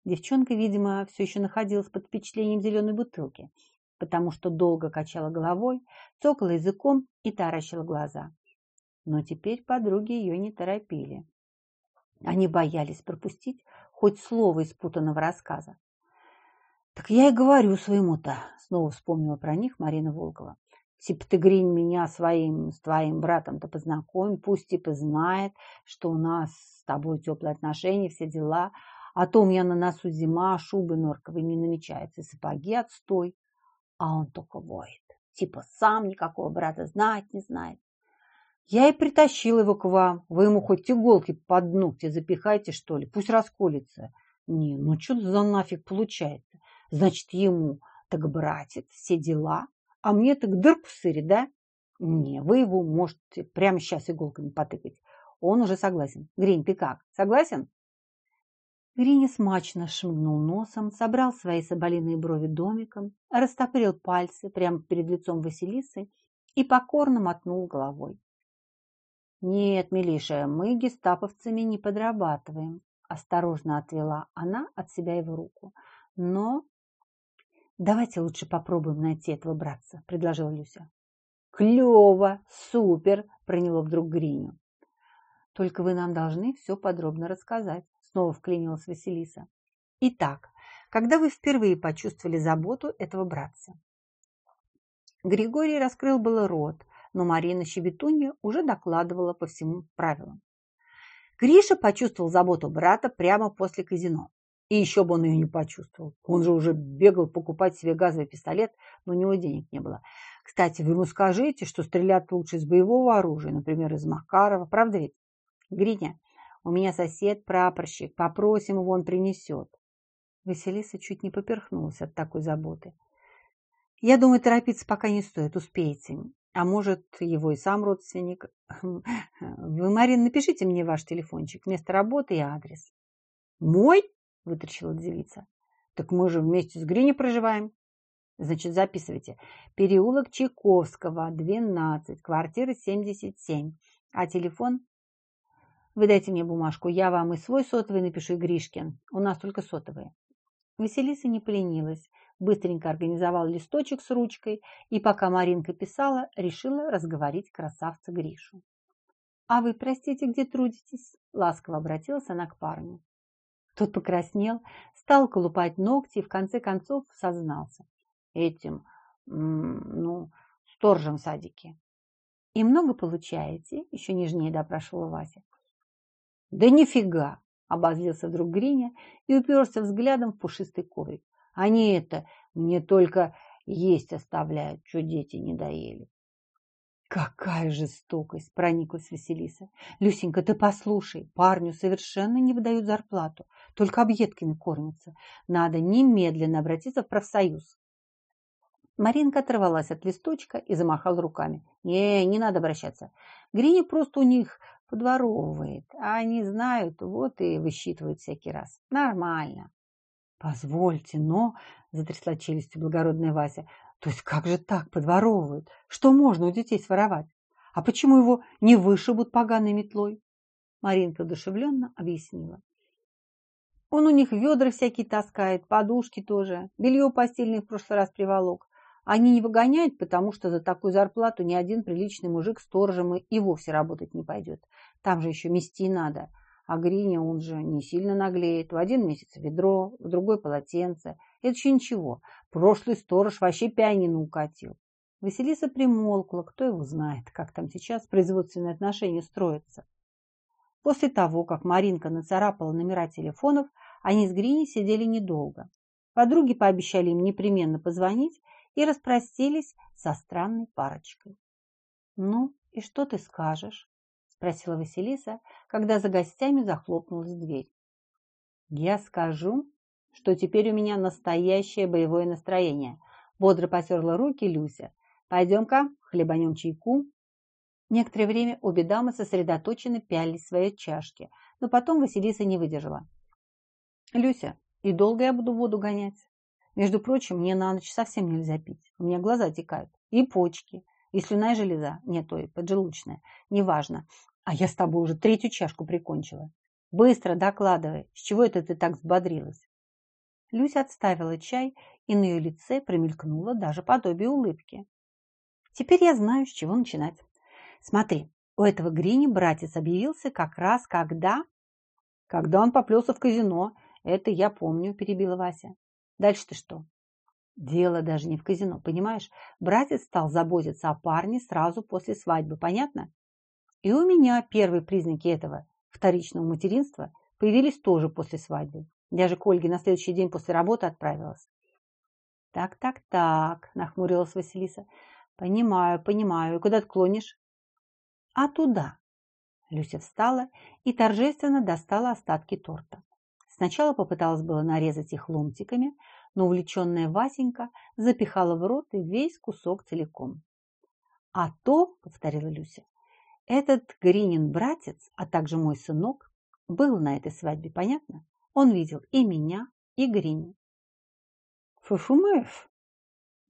Девчонка, видимо, все еще находилась под впечатлением зеленой бутылки, потому что долго качала головой, цокала языком и таращила глаза. Но теперь подруги ее не торопили. Они боялись пропустить хоть слово из путанного рассказа. Так я и говорю своему-то, снова вспомнила про них Марина Волкова. Типа ты, Гринь, меня своим, с твоим братом-то познакомь, пусть типа знает, что у нас с тобой теплые отношения, все дела. А то у меня на носу зима, шубы норковые не намечаются, сапоги отстой. А он только воет. Типа сам никакого брата знать не знает. Я и притащил его к вам. Вы ему хоть иголки под ногти запихайте, что ли, пусть расколется. Не, ну что за нафиг получается? Значит, ему так братец, все дела, а мне так дырку сыри, да? Не, вы его можете прямо сейчас иголками потыкать. Он уже согласен. Гринь, ты как, согласен? Гриня смачно шмыгнул носом, собрал свои соболиные брови домиком, растопырил пальцы прямо перед лицом Василисы и покорно мотнул головой. «Нет, Милиша, мы гестаповцами не подрабатываем», осторожно отвела она от себя его руку. «Но «Давайте лучше попробуем найти этого братца», – предложила Люся. «Клево! Супер!» – проняло вдруг Гриню. «Только вы нам должны все подробно рассказать», – снова вклинилась Василиса. «Итак, когда вы впервые почувствовали заботу этого братца?» Григорий раскрыл было рот, но Марина Щебетунья уже докладывала по всему правилам. Гриша почувствовал заботу брата прямо после казино. И еще бы он ее не почувствовал. Он же уже бегал покупать себе газовый пистолет, но у него денег не было. Кстати, вы ему скажите, что стрелять лучше из боевого оружия, например, из Макарова. Правда ведь? Гриня, у меня сосед прапорщик. Попросим его, он принесет. Василиса чуть не поперхнулась от такой заботы. Я думаю, торопиться пока не стоит, успеете. А может, его и сам родственник. Вы, Марин, напишите мне ваш телефончик, место работы и адрес. Мой? вытрачила девица. Так мы же вместе с Грини проживаем. Значит, записывайте. Переулок Чайковского, 12, квартира 77. А телефон? Вы дайте мне бумажку, я вам и свой сотовый напишу, и Гришкин. У нас только сотовые. Василиса не поленилась, быстренько организовал листочек с ручкой и, пока Маринка писала, решила разговорить красавца Гришу. «А вы, простите, где трудитесь?» – ласково обратилась она к парню. Тот покраснел, стал колупать ногти и в конце концов сознался. Этим, ну, сторожем в садике. И много получаете? Еще нежнее допрашивала Вася. Да нифига! Обозлился вдруг Гриня и уперся взглядом в пушистый коврик. Они это мне только есть оставляют, что дети не доели. Какая жестокость, прониклась Василиса. Люсенька, ты послушай, парню совершенно не выдают зарплату, только объедками кормятся. Надо немедленно обратиться в профсоюз. Маринка оторвалась от листочка и замахала руками. Не, не надо обращаться. Гриня просто у них подворовывает, а они знают, вот и высчитывают всякий раз. Нормально. Позвольте, но, затрясла челюстью благородная Вася, то есть как же так подворовывают? Что можно у детей своровать? А почему его не вышибут поганой метлой? Маринка одушевленно объяснила. Он у них ведра всякие таскает, подушки тоже, белье постельное в прошлый раз приволок. Они не выгоняют, потому что за такую зарплату ни один приличный мужик сторожем и вовсе работать не пойдет. Там же еще мести надо. А Гриня, он же не сильно наглеет. В один месяц ведро, в другой полотенце. Это еще ничего. Прошлый сторож вообще пианино укатил. Василиса примолкла. Кто его знает, как там сейчас производственные отношения строятся. После того, как Маринка нацарапала номера телефонов, они с Гриней сидели недолго. Подруги пообещали им непременно позвонить и распростились со странной парочкой. «Ну, и что ты скажешь?» – спросила Василиса, когда за гостями захлопнулась дверь. «Я скажу, что теперь у меня настоящее боевое настроение», – бодро потерла руки Люся. «Пойдем-ка, хлебанем чайку». Некоторое время обе дамы сосредоточенно пялись в свои чашки, но потом Василиса не выдержала. «Люся, и долго я буду воду гонять? Между прочим, мне на ночь совсем нельзя пить. У меня глаза текают. И почки, и слюная железа. Нет, ой, поджелудочная. Неважно. А я с тобой уже третью чашку прикончила. Быстро докладывай, с чего это ты так взбодрилась?» Люся отставила чай, и на ее лице промелькнуло даже подобие улыбки. «Теперь я знаю, с чего начинать. Смотри, у этого Грини братец объявился как раз когда... Когда он поплелся в казино. Это я помню, перебила Вася. Дальше-то что? Дело даже не в казино, понимаешь? Братец стал заботиться о парне сразу после свадьбы, понятно? И у меня первые признаки этого вторичного материнства появились тоже после свадьбы. Я же к Ольге на следующий день после работы отправилась. Так, так, так, нахмурилась Василиса. Понимаю, понимаю. И куда ты клонишь? А туда. Люся встала и торжественно достала остатки торта. Сначала попыталась было нарезать их ломтиками, но увлеченная Васенька запихала в рот весь кусок целиком. «А то, — повторила Люся, — этот Гринин братец, а также мой сынок, был на этой свадьбе, понятно? Он видел и меня, и Гриню». «Фуфумэф!»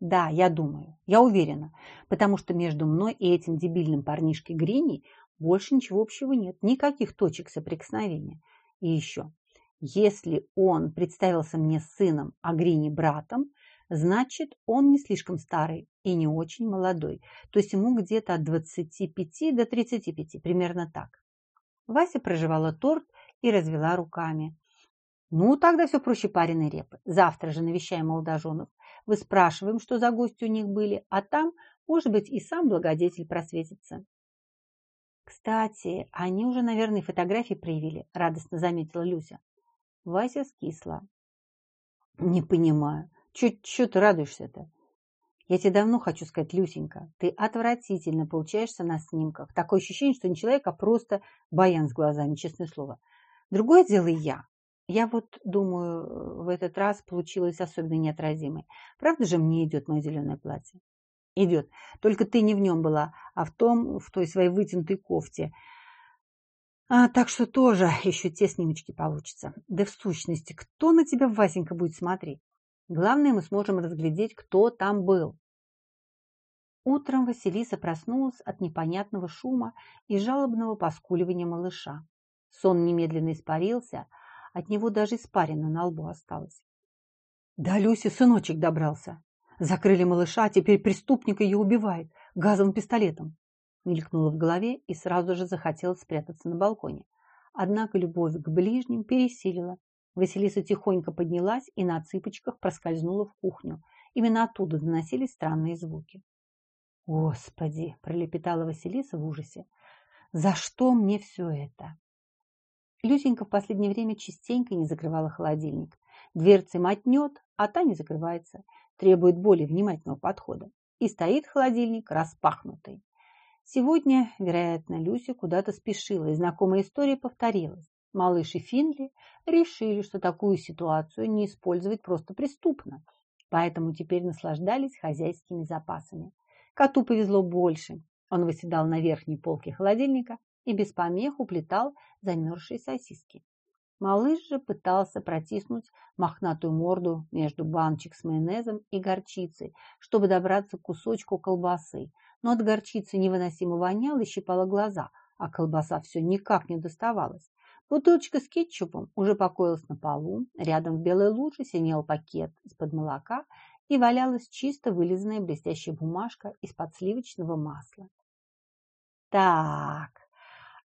Да, я думаю, я уверена, потому что между мной и этим дебильным парнишкой Гриней больше ничего общего нет, никаких точек соприкосновения. И еще, если он представился мне сыном, а Грини братом, значит, он не слишком старый и не очень молодой, то есть ему где-то от 25 до 35, примерно так. Вася проживала торт и развела руками. Ну, тогда все проще пареной репы. Завтра же навещаем молодоженов. Вы спрашиваем, что за гости у них были, а там, может быть, и сам благодетель просветится. Кстати, они уже, наверное, фотографии проявили, радостно заметила Люся. Вася скисла. Не понимаю, что ты радуешься-то? Я тебе давно хочу сказать, Люсенька, ты отвратительно получаешься на снимках. Такое ощущение, что не человек, а просто баян с глазами, честное слово. Другое дело я. Я вот думаю, в этот раз получилось особенно неотразимой. Правда же мне идет мое зеленое платье? Идет. Только ты не в нем была, а в том, в той своей вытянутой кофте. А, так что тоже еще те снимочки получатся. Да в сущности, кто на тебя, Васенька, будет смотреть? Главное, мы сможем разглядеть, кто там был. Утром Василиса проснулась от непонятного шума и жалобного поскуливания малыша. Сон немедленно испарился, от него даже испарина на лбу осталась. Да, Люся, сыночек добрался. Закрыли малыша, а теперь преступник ее убивает газовым пистолетом. Мелькнуло в голове и сразу же захотелось спрятаться на балконе. Однако любовь к ближним пересилила. Василиса тихонько поднялась и на цыпочках проскользнула в кухню. Именно оттуда доносились странные звуки. «Господи!» – пролепетала Василиса в ужасе. «За что мне все это?» Люсенька в последнее время частенько не закрывала холодильник. Дверцы мотнет, а та не закрывается. Требует более внимательного подхода. И стоит холодильник распахнутый. Сегодня, вероятно, Люся куда-то спешила, и знакомая история повторилась. Малыш и Финли решили, что такую ситуацию не использовать просто преступно, поэтому теперь наслаждались хозяйскими запасами. Коту повезло больше. Он выседал на верхней полке холодильника и без помех уплетал замерзшие сосиски. Малыш же пытался протиснуть мохнатую морду между баночек с майонезом и горчицей, чтобы добраться к кусочку колбасы, но от горчицы невыносимо воняло и щипало глаза, а колбаса все никак не доставалась. Бутылочка с кетчупом уже покоилась на полу, рядом в белой луже синел пакет из-под молока и валялась чисто вылизанная блестящая бумажка из-под сливочного масла. «Так,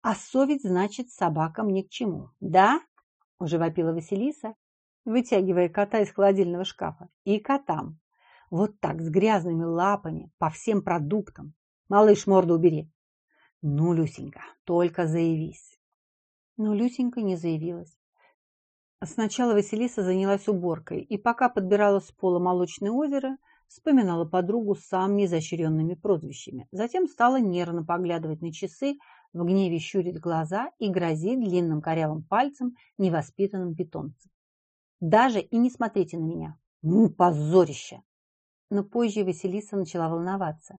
а совесть, значит, собакам ни к чему, да?» – уже вопила Василиса, вытягивая кота из холодильного шкафа. «И котам. Вот так, с грязными лапами, по всем продуктам. Малыш, морду убери!» «Ну, Люсенька, только заявись!» Но Люсенька не заявилась. Сначала Василиса занялась уборкой и пока подбирала с пола молочное озеро, вспоминала подругу с самыми изощренными прозвищами. Затем стала нервно поглядывать на часы, в гневе щурить глаза и грозить длинным корявым пальцем невоспитанным питомцам. Даже и не смотрите на меня. Ну, позорище! Но позже Василиса начала волноваться.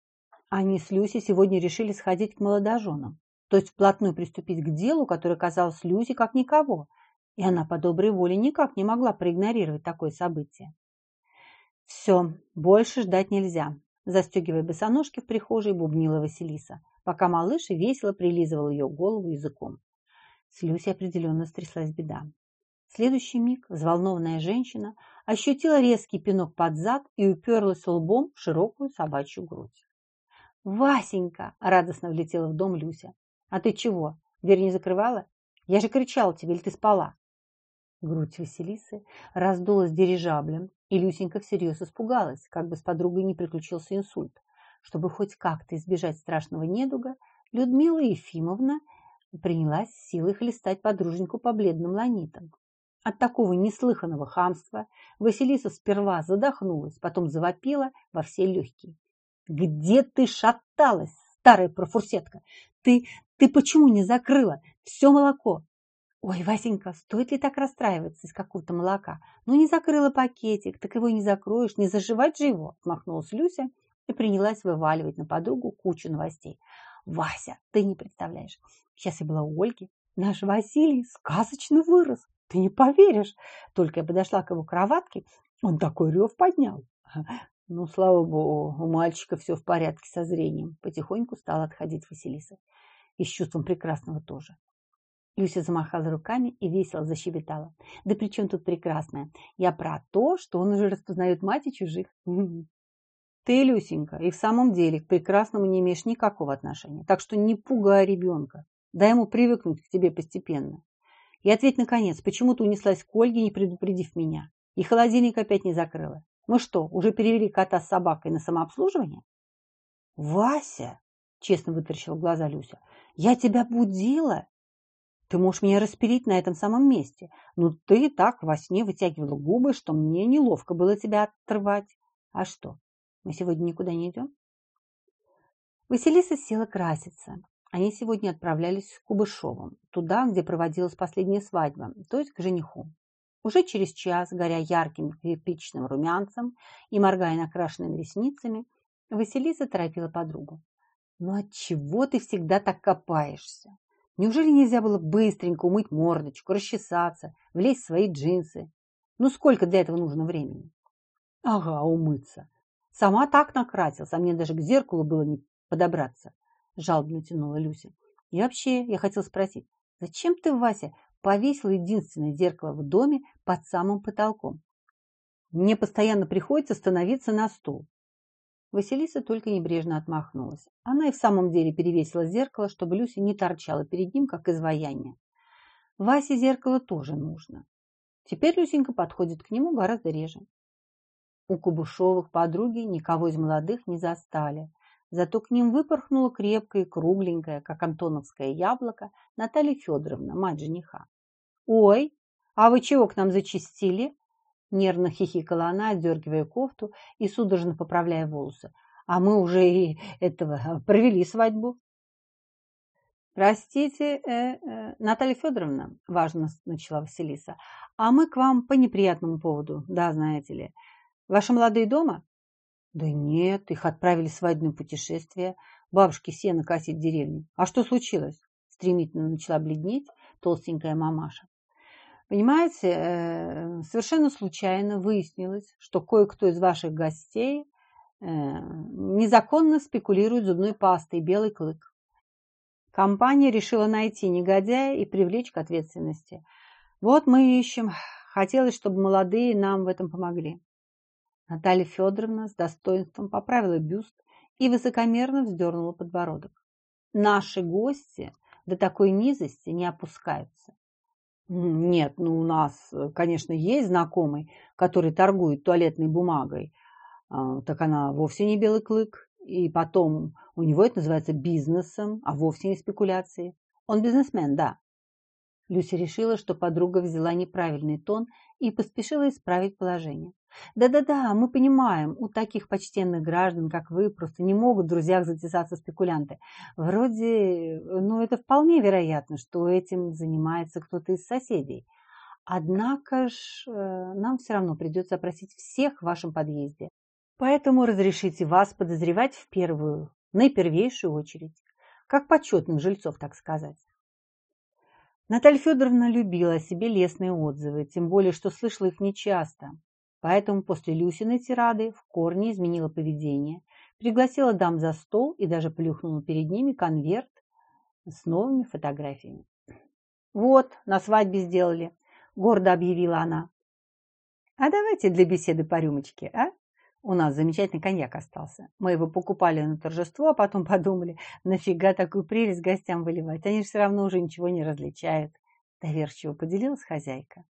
Они с Люси сегодня решили сходить к молодоженам то есть вплотную приступить к делу, которое казалось Люси как никого, и она по доброй воле никак не могла проигнорировать такое событие. «Все, больше ждать нельзя», – застегивая босоножки в прихожей, бубнила Василиса, пока малыш весело прилизывал ее голову языком. С Люси определенно стряслась беда. В следующий миг взволнованная женщина ощутила резкий пинок под зад и уперлась лбом в широкую собачью грудь. «Васенька!» – радостно влетела в дом Люся. «А ты чего, дверь не закрывала? Я же кричала тебе, или ты спала?» Грудь Василисы раздулась дирижаблем, и Люсенька всерьез испугалась, как бы с подругой не приключился инсульт. Чтобы хоть как-то избежать страшного недуга, Людмила Ефимовна принялась силой хлестать подруженьку по бледным ланитам. От такого неслыханного хамства Василиса сперва задохнулась, потом завопила во все легкие. «Где ты шаталась, старая профурсетка? Ты, ты почему не закрыла? Все молоко. Ой, Васенька, стоит ли так расстраиваться из какого-то молока? Ну, не закрыла пакетик, так его не закроешь, не заживать же его, отмахнулась Люся и принялась вываливать на подругу кучу новостей. Вася, ты не представляешь, сейчас я была у Ольги, наш Василий сказочно вырос, ты не поверишь. Только я подошла к его кроватке, он такой рев поднял. Ну, слава богу, у мальчика все в порядке со зрением. Потихоньку стала отходить Василиса и с чувством прекрасного тоже. Люся замахала руками и весело защебетала. Да при чем тут прекрасное? Я про то, что он уже распознает мать и чужих. Ты, Люсенька, и в самом деле к прекрасному не имеешь никакого отношения. Так что не пугай ребенка. Дай ему привыкнуть к тебе постепенно. И ответь, наконец, почему ты унеслась к Ольге, не предупредив меня? И холодильник опять не закрыла. Мы что, уже перевели кота с собакой на самообслуживание? Вася, честно вытаращила глаза Люся, я тебя будила? Ты можешь меня распилить на этом самом месте. Но ты так во сне вытягивала губы, что мне неловко было тебя отрывать. А что, мы сегодня никуда не идем? Василиса села краситься. Они сегодня отправлялись к Кубышовым, туда, где проводилась последняя свадьба, то есть к жениху. Уже через час, горя ярким кирпичным румянцем и моргая накрашенными ресницами, Василиса торопила подругу. «Ну отчего ты всегда так копаешься? Неужели нельзя было быстренько умыть мордочку, расчесаться, влезть в свои джинсы? Ну сколько для этого нужно времени?» «Ага, умыться. Сама так накрасилась, а мне даже к зеркалу было не подобраться», жалобно тянула Люся. «И вообще, я хотела спросить, зачем ты, Вася, повесил единственное зеркало в доме под самым потолком? Мне постоянно приходится становиться на стул. Василиса только небрежно отмахнулась. Она и в самом деле перевесила зеркало, чтобы Люся не торчала перед ним, как изваяние. Васе зеркало тоже нужно. Теперь Люсенька подходит к нему гораздо реже. У Кубушевых подруги никого из молодых не застали. Зато к ним выпорхнула крепкая кругленькая, как антоновское яблоко, Наталья Федоровна, мать жениха. «Ой, а вы чего к нам зачистили?» Нервно хихикала она, отдергивая кофту и судорожно поправляя волосы. А мы уже и этого а, провели свадьбу. Простите, э, э, Наталья Федоровна, важно начала Василиса, а мы к вам по неприятному поводу, да, знаете ли. Ваши молодые дома? Да нет, их отправили в свадебное путешествие. Бабушке сено косить деревню. А что случилось? Стремительно начала бледнеть толстенькая мамаша. Понимаете, э, совершенно случайно выяснилось, что кое-кто из ваших гостей э, незаконно спекулирует зубной пастой «Белый клык». Компания решила найти негодяя и привлечь к ответственности. Вот мы ищем. Хотелось, чтобы молодые нам в этом помогли. Наталья Федоровна с достоинством поправила бюст и высокомерно вздернула подбородок. Наши гости до такой низости не опускаются. Нет, ну у нас, конечно, есть знакомый, который торгует туалетной бумагой. А, так она вовсе не белый клык. И потом у него это называется бизнесом, а вовсе не спекуляцией. Он бизнесмен, да. Люся решила, что подруга взяла неправильный тон и поспешила исправить положение. Да-да-да, мы понимаем, у таких почтенных граждан, как вы, просто не могут в друзьях затесаться спекулянты. Вроде, ну это вполне вероятно, что этим занимается кто-то из соседей. Однако ж э, нам все равно придется опросить всех в вашем подъезде. Поэтому разрешите вас подозревать в первую, наипервейшую очередь. Как почетных жильцов, так сказать. Наталья Федоровна любила о себе лестные отзывы, тем более, что слышала их нечасто. Поэтому после Люсиной тирады в корне изменила поведение, пригласила дам за стол и даже плюхнула перед ними конверт с новыми фотографиями. «Вот, на свадьбе сделали», – гордо объявила она. «А давайте для беседы по рюмочке, а? У нас замечательный коньяк остался. Мы его покупали на торжество, а потом подумали, нафига такую прелесть гостям выливать? Они же все равно уже ничего не различают». Доверчиво поделилась хозяйка.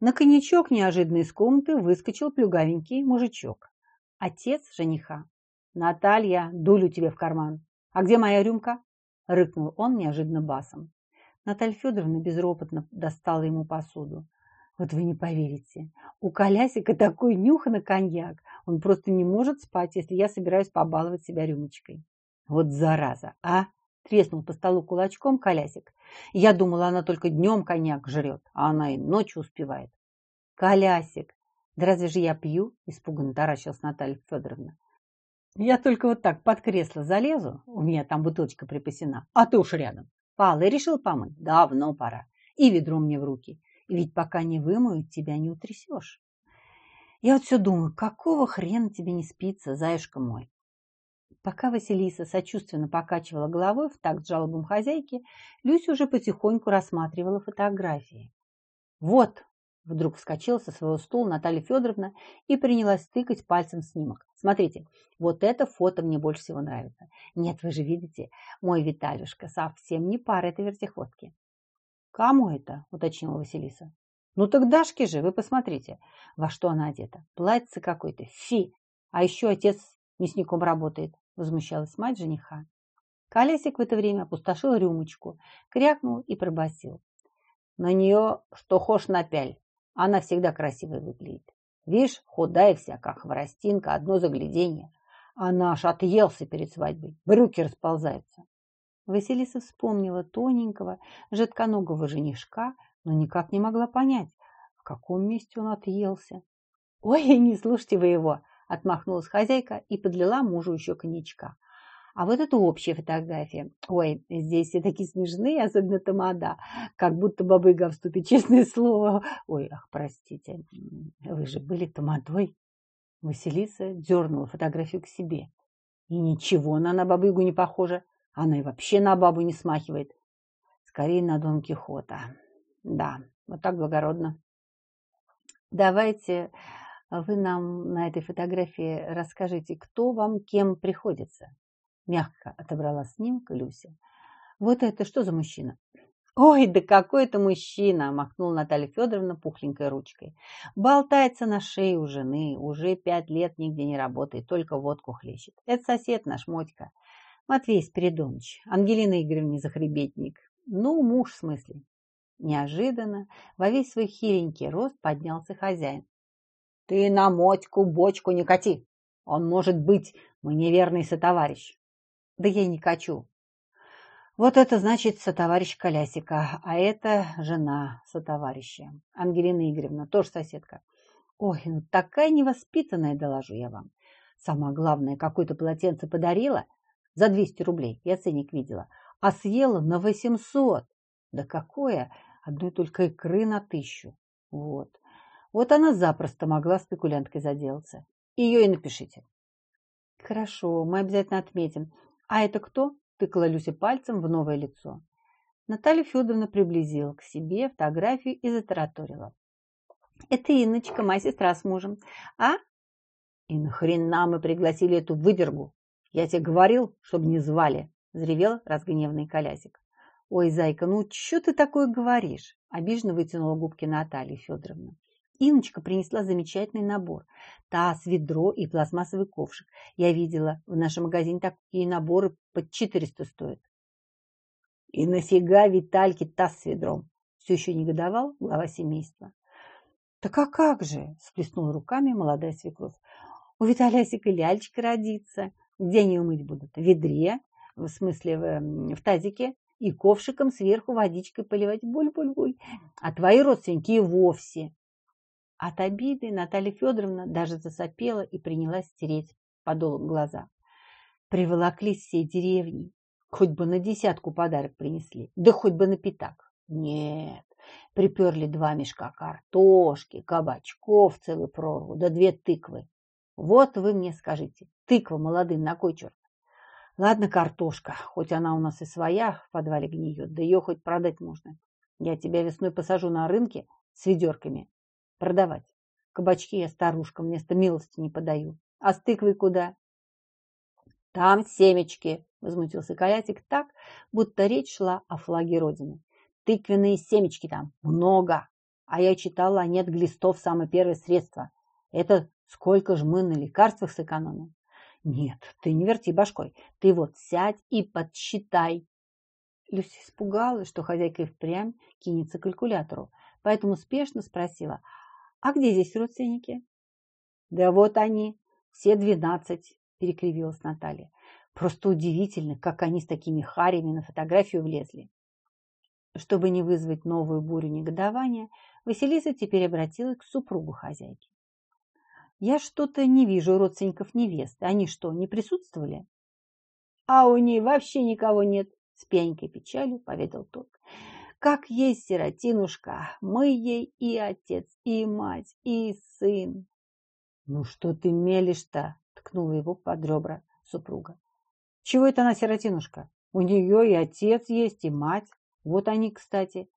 На коньячок неожиданно из комнаты выскочил плюгавенький мужичок. Отец жениха. «Наталья, дулю тебе в карман. А где моя рюмка?» Рыкнул он неожиданно басом. Наталья Федоровна безропотно достала ему посуду. Вот вы не поверите, у Колясика такой нюх на коньяк. Он просто не может спать, если я собираюсь побаловать себя рюмочкой. Вот зараза, а? Треснул по столу кулачком колясик. Я думала, она только днем коньяк жрет, а она и ночью успевает. Колясик, да разве же я пью? Испуганно таращилась Наталья Федоровна. Я только вот так под кресло залезу, у меня там бутылочка припасена, а ты уж рядом. Пал, и решил помыть? Давно пора. И ведро мне в руки. Ведь пока не вымоют, тебя не утрясешь. Я вот все думаю, какого хрена тебе не спится, заюшка мой? Пока Василиса сочувственно покачивала головой в такт жалобам хозяйки, Люся уже потихоньку рассматривала фотографии. «Вот!» – вдруг вскочила со своего стула Наталья Федоровна и принялась тыкать пальцем снимок. «Смотрите, вот это фото мне больше всего нравится. Нет, вы же видите, мой Виталюшка совсем не пара этой вертихвостки». «Кому это?» – уточнила Василиса. «Ну так Дашке же, вы посмотрите, во что она одета. Платье какое-то, фи! А еще отец мясником работает возмущалась мать жениха. Колесик в это время опустошил рюмочку, крякнул и пробасил. На нее что хошь напяль, она всегда красивой выглядит. Видишь, худая вся, как хворостинка, одно загляденье. А наш отъелся перед свадьбой, брюки расползаются. Василиса вспомнила тоненького, жидконогого женишка, но никак не могла понять, в каком месте он отъелся. «Ой, не слушайте вы его!» Отмахнулась хозяйка и подлила мужу еще коньячка. А вот это общая фотография. Ой, здесь все такие смешные, особенно тамада. Как будто бабыга вступит, честное слово. Ой, ах, простите, вы же были тамадой. Василиса дернула фотографию к себе. И ничего, она на бабыгу не похожа. Она и вообще на бабу не смахивает. Скорее на Дон Кихота. Да, вот так благородно. Давайте вы нам на этой фотографии расскажите, кто вам кем приходится. Мягко отобрала снимок Люся. Вот это что за мужчина? Ой, да какой это мужчина, махнула Наталья Федоровна пухленькой ручкой. Болтается на шее у жены, уже пять лет нигде не работает, только водку хлещет. Это сосед наш, Мотька. Матвей Спиридонович, Ангелина Игоревна захребетник. Ну, муж в смысле. Неожиданно во весь свой хиленький рост поднялся хозяин. Ты на мотьку бочку не кати. Он может быть мне верный сотоварищ. Да я не качу. Вот это значит сотоварищ Колясика, а это жена сотоварища. Ангелина Игоревна, тоже соседка. Ой, ну такая невоспитанная, доложу я вам. Самое главное, какое-то полотенце подарила за 200 рублей, я ценник видела, а съела на 800. Да какое? Одной только икры на тысячу. Вот. Вот она запросто могла спекулянткой заделаться. Ее и напишите. Хорошо, мы обязательно отметим. А это кто? Тыкала Люся пальцем в новое лицо. Наталья Федоровна приблизила к себе фотографию и затараторила. Это Инночка, моя сестра с мужем. А? И нахрена мы пригласили эту выдергу? Я тебе говорил, чтобы не звали, заревел разгневанный колясик. Ой, зайка, ну что ты такое говоришь? Обиженно вытянула губки Наталья Федоровна. Иночка принесла замечательный набор. Таз, ведро и пластмассовый ковшик. Я видела, в нашем магазине такие наборы под 400 стоят. И нафига Витальке таз с ведром? Все еще негодовал глава семейства. Так а как же? Сплеснула руками молодая свекровь. У Виталясика ляльчика родится. Где они умыть будут? В ведре, в смысле в, в тазике, и ковшиком сверху водичкой поливать. Буль-буль-буль. А твои родственники и вовсе. От обиды Наталья Федоровна даже засопела и принялась стереть подолом глаза. Приволоклись всей деревни. Хоть бы на десятку подарок принесли, да хоть бы на пятак. Нет, приперли два мешка картошки, кабачков целую прорву, да две тыквы. Вот вы мне скажите, тыква молодым на кой черт? Ладно, картошка, хоть она у нас и своя в подвале гниет, да ее хоть продать можно. Я тебя весной посажу на рынке с ведерками. Продавать. Кабачки я старушкам вместо милости не подаю. А с тыквой куда? Там семечки, возмутился Колясик так, будто речь шла о флаге Родины. Тыквенные семечки там много. А я читала, они от глистов самое первое средство. Это сколько же мы на лекарствах сэкономим? Нет, ты не верти башкой. Ты вот сядь и подсчитай. Люся испугалась, что хозяйка и впрямь кинется к калькулятору, поэтому спешно спросила, а где здесь родственники? Да вот они, все двенадцать, перекривилась Наталья. Просто удивительно, как они с такими харями на фотографию влезли. Чтобы не вызвать новую бурю негодования, Василиса теперь обратилась к супругу хозяйки. «Я что-то не вижу родственников невесты. Они что, не присутствовали?» «А у ней вообще никого нет», — с пьяненькой печалью поведал тот. «Как есть сиротинушка, мы ей и отец, и мать, и сын». «Ну что ты мелешь-то?» — ткнула его под ребра супруга. «Чего это она сиротинушка? У нее и отец есть, и мать. Вот они, кстати.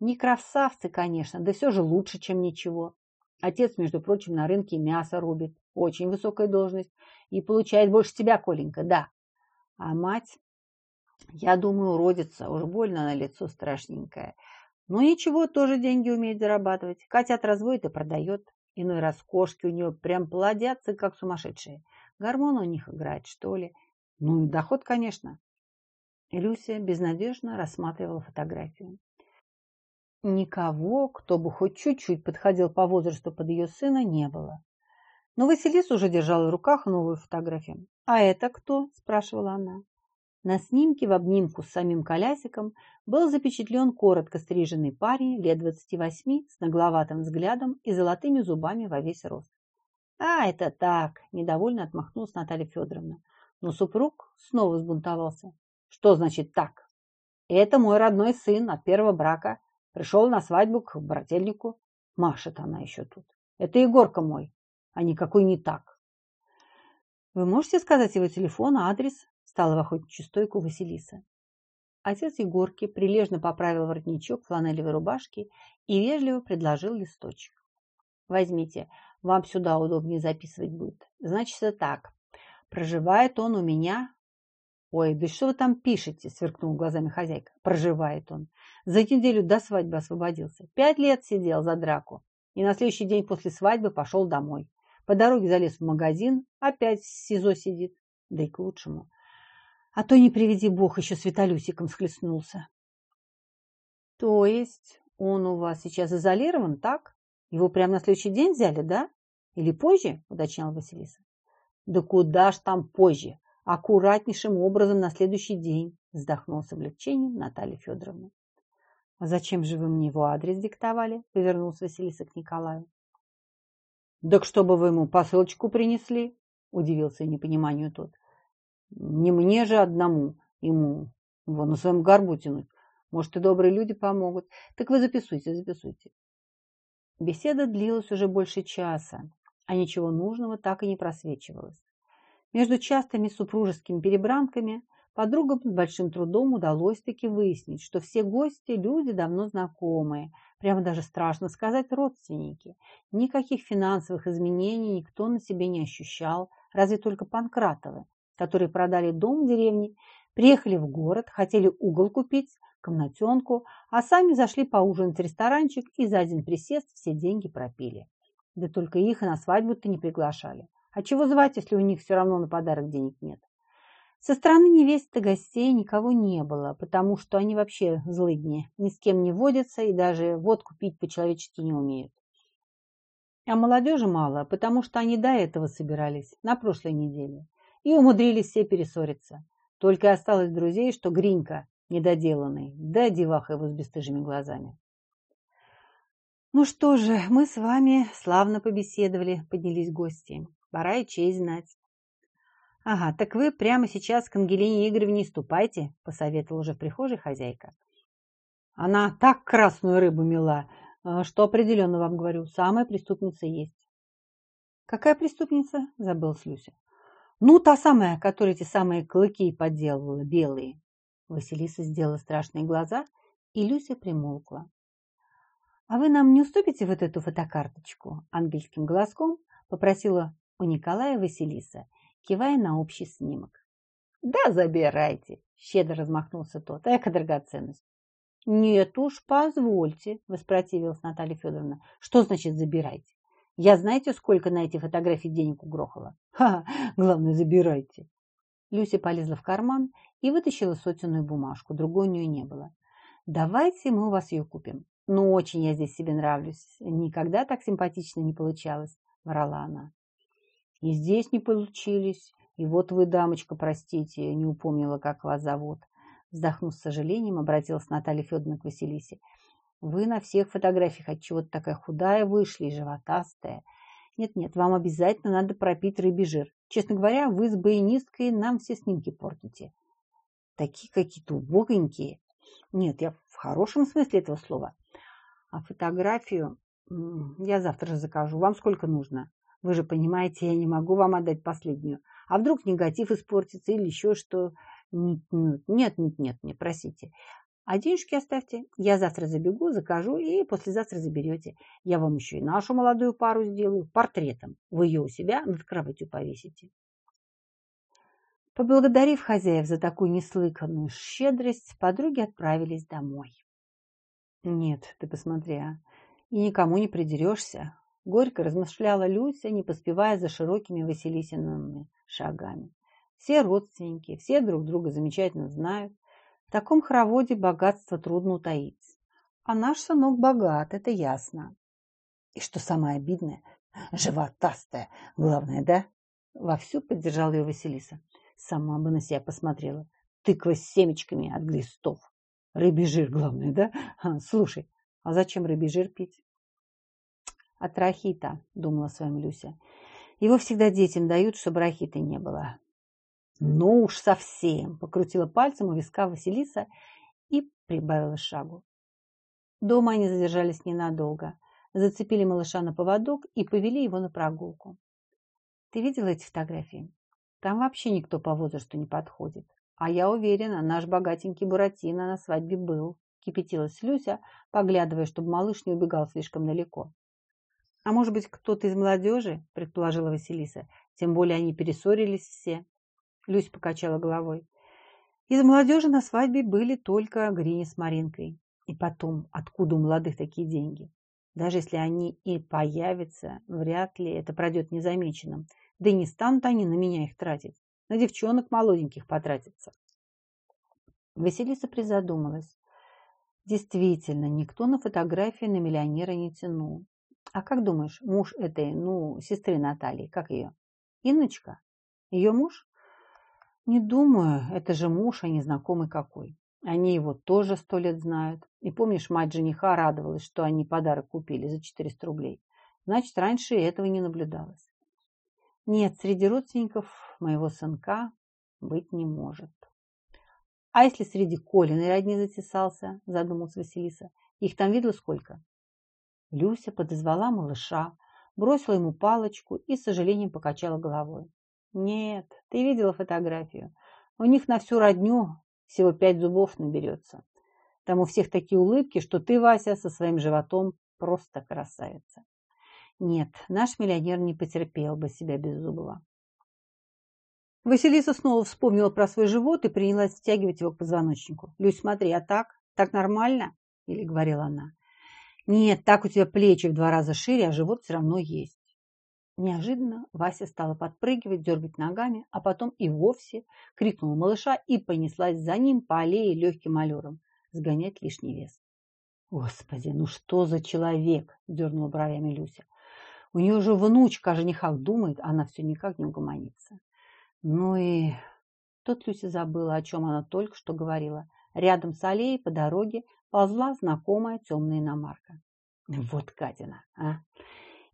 Не красавцы, конечно, да все же лучше, чем ничего. Отец, между прочим, на рынке мясо рубит. Очень высокая должность. И получает больше тебя, Коленька, да. А мать, я думаю, уродится. Уж больно на лицо страшненькое. Но ничего, тоже деньги умеет зарабатывать. Котят разводит и продает. Иной раз кошки у нее прям плодятся, как сумасшедшие. Гормон у них играет, что ли. Ну и доход, конечно. Люся безнадежно рассматривала фотографию. Никого, кто бы хоть чуть-чуть подходил по возрасту под ее сына, не было. Но Василиса уже держала в руках новую фотографию. «А это кто?» – спрашивала она. На снимке в обнимку с самим колясиком был запечатлен коротко стриженный парень лет 28 с нагловатым взглядом и золотыми зубами во весь рост. «А, это так!» – недовольно отмахнулась Наталья Федоровна. Но супруг снова взбунтовался. Что значит так? Это мой родной сын от первого брака. Пришел на свадьбу к брательнику. Машет она еще тут. Это Егорка мой, а никакой не так. Вы можете сказать его телефон, адрес? Стала в охотничью Василиса. Отец Егорки прилежно поправил воротничок фланелевой рубашки и вежливо предложил листочек. Возьмите, вам сюда удобнее записывать будет. Значит, так. Проживает он у меня «Ой, да что вы там пишете?» – сверкнул глазами хозяйка. «Проживает он. За неделю до свадьбы освободился. Пять лет сидел за драку. И на следующий день после свадьбы пошел домой. По дороге залез в магазин, опять в СИЗО сидит. Да и к лучшему. А то не приведи бог, еще с Виталюсиком схлестнулся». «То есть он у вас сейчас изолирован, так? Его прямо на следующий день взяли, да? Или позже?» – уточнял Василиса. «Да куда ж там позже?» Аккуратнейшим образом на следующий день, вздохнул с облегчением Наталья Федоровна. «А зачем же вы мне его адрес диктовали?» – повернулся Василиса к Николаю. «Так чтобы вы ему посылочку принесли?» – удивился непониманию тот. «Не мне же одному ему его на своем горбу тянуть. Может, и добрые люди помогут. Так вы записуйте, записуйте». Беседа длилась уже больше часа, а ничего нужного так и не просвечивалось. Между частыми супружескими перебранками подругам с большим трудом удалось таки выяснить, что все гости – люди давно знакомые, прямо даже страшно сказать родственники. Никаких финансовых изменений никто на себе не ощущал, разве только Панкратовы, которые продали дом в деревне, приехали в город, хотели угол купить, комнатенку, а сами зашли поужинать в ресторанчик и за один присест все деньги пропили. Да только их и на свадьбу-то не приглашали. А чего звать, если у них все равно на подарок денег нет? Со стороны невесты гостей никого не было, потому что они вообще злыдни, ни с кем не водятся и даже водку пить по-человечески не умеют. А молодежи мало, потому что они до этого собирались, на прошлой неделе, и умудрились все перессориться. Только осталось друзей, что Гринька недоделанный, да деваха его с бесстыжими глазами. «Ну что же, мы с вами славно побеседовали», – поднялись гости. «Пора и честь знать». «Ага, так вы прямо сейчас к Ангелине Игоревне ступайте», – посоветовала уже в прихожей хозяйка. «Она так красную рыбу мила, э, что определенно вам говорю, самая преступница есть». «Какая преступница?» – забыл Слюся. «Ну, та самая, которая эти самые клыки подделывала, белые». Василиса сделала страшные глаза, и Люся примолкла. «А вы нам не уступите вот эту фотокарточку?» Ангельским голоском попросила у Николая Василиса, кивая на общий снимок. «Да забирайте!» – щедро размахнулся тот. «Эка драгоценность!» «Нет уж, позвольте!» – воспротивилась Наталья Федоровна. «Что значит забирайте? Я знаете, сколько на эти фотографии денег угрохала? Ха, главное, забирайте!» Люся полезла в карман и вытащила сотенную бумажку. Другой у нее не было. «Давайте мы у вас ее купим. Ну, очень я здесь себе нравлюсь. Никогда так симпатично не получалось, врала она. И здесь не получились. И вот вы, дамочка, простите, не упомнила, как вас зовут. Вздохнув с сожалением, обратилась Наталья Федоровна к Василисе. Вы на всех фотографиях от чего-то такая худая вышли и животастая. Нет-нет, вам обязательно надо пропить рыбий жир. Честно говоря, вы с баянисткой нам все снимки портите. Такие какие-то убогонькие. Нет, я в хорошем смысле этого слова. А фотографию я завтра же закажу. Вам сколько нужно? Вы же понимаете, я не могу вам отдать последнюю. А вдруг негатив испортится или еще что? Нет, нет, нет, нет, не просите. А денежки оставьте. Я завтра забегу, закажу и послезавтра заберете. Я вам еще и нашу молодую пару сделаю портретом. Вы ее у себя над кроватью повесите. Поблагодарив хозяев за такую неслыханную щедрость, подруги отправились домой. Нет, ты посмотри, а. И никому не придерешься. Горько размышляла Люся, не поспевая за широкими Василисиными шагами. Все родственники, все друг друга замечательно знают. В таком хороводе богатство трудно утаить. А наш сынок богат, это ясно. И что самое обидное, животастая, главное, да? Вовсю поддержала ее Василиса. Сама бы на себя посмотрела. Тыква с семечками от глистов. Рыбий жир, главное, да? А, слушай, а зачем рыбий жир пить? От рахита, думала с вами Люся. Его всегда детям дают, чтобы рахита не было. Ну уж совсем, покрутила пальцем у виска Василиса и прибавила шагу. Дома они задержались ненадолго. Зацепили малыша на поводок и повели его на прогулку. Ты видела эти фотографии? Там вообще никто по возрасту не подходит. А я уверена, наш богатенький Буратино на свадьбе был. Кипятилась Люся, поглядывая, чтобы малыш не убегал слишком далеко. А может быть, кто-то из молодежи, предположила Василиса. Тем более они перессорились все. Люся покачала головой. Из молодежи на свадьбе были только Грини с Маринкой. И потом, откуда у молодых такие деньги? Даже если они и появятся, вряд ли это пройдет незамеченным. Да и не станут они на меня их тратить. На девчонок молоденьких потратиться. Василиса призадумалась. Действительно, никто на фотографии на миллионера не тянул. А как думаешь, муж этой, ну, сестры Натальи, как ее? Инночка? Ее муж? Не думаю, это же муж, а не знакомый какой. Они его тоже сто лет знают. И помнишь, мать жениха радовалась, что они подарок купили за 400 рублей. Значит, раньше этого не наблюдалось. Нет, среди родственников моего сынка быть не может. А если среди Колиной родни затесался, задумалась Василиса. Их там видно сколько? Люся подозвала малыша, бросила ему палочку и с сожалением покачала головой. Нет, ты видела фотографию. У них на всю родню всего пять зубов наберется. Там у всех такие улыбки, что ты, Вася, со своим животом просто красавица. Нет, наш миллионер не потерпел бы себя без зубова. Василиса снова вспомнила про свой живот и принялась втягивать его к позвоночнику. «Люсь, смотри, а так? Так нормально?» – или говорила она. «Нет, так у тебя плечи в два раза шире, а живот все равно есть». Неожиданно Вася стала подпрыгивать, дергать ногами, а потом и вовсе крикнула малыша и понеслась за ним по аллее легким аллюром, сгонять лишний вес. «Господи, ну что за человек?» – дернула бровями Люся. «У нее же внучка о женихах думает, она все никак не угомонится». Ну и тут Люся забыла, о чем она только что говорила. Рядом с аллеей по дороге ползла знакомая темная иномарка. «Вот гадина, а!»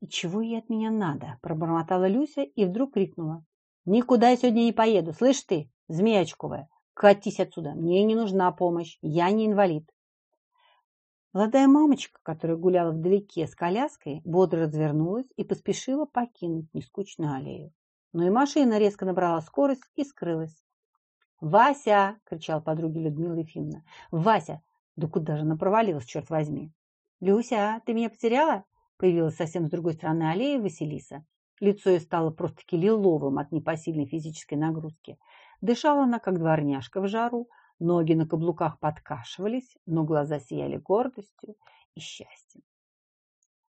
«И чего ей от меня надо?» – пробормотала Люся и вдруг крикнула. «Никуда я сегодня не поеду, слышь ты, змея очковая, катись отсюда, мне не нужна помощь, я не инвалид». Молодая мамочка, которая гуляла вдалеке с коляской, бодро развернулась и поспешила покинуть нескучную аллею. Но и машина резко набрала скорость и скрылась. «Вася!» – кричал подруге Людмила Ефимовна. «Вася! Да куда же она провалилась, черт возьми!» «Люся, ты меня потеряла?» Появилась совсем с другой стороны аллеи Василиса. Лицо ее стало просто-таки лиловым от непосильной физической нагрузки. Дышала она, как дворняжка в жару, ноги на каблуках подкашивались, но глаза сияли гордостью и счастьем.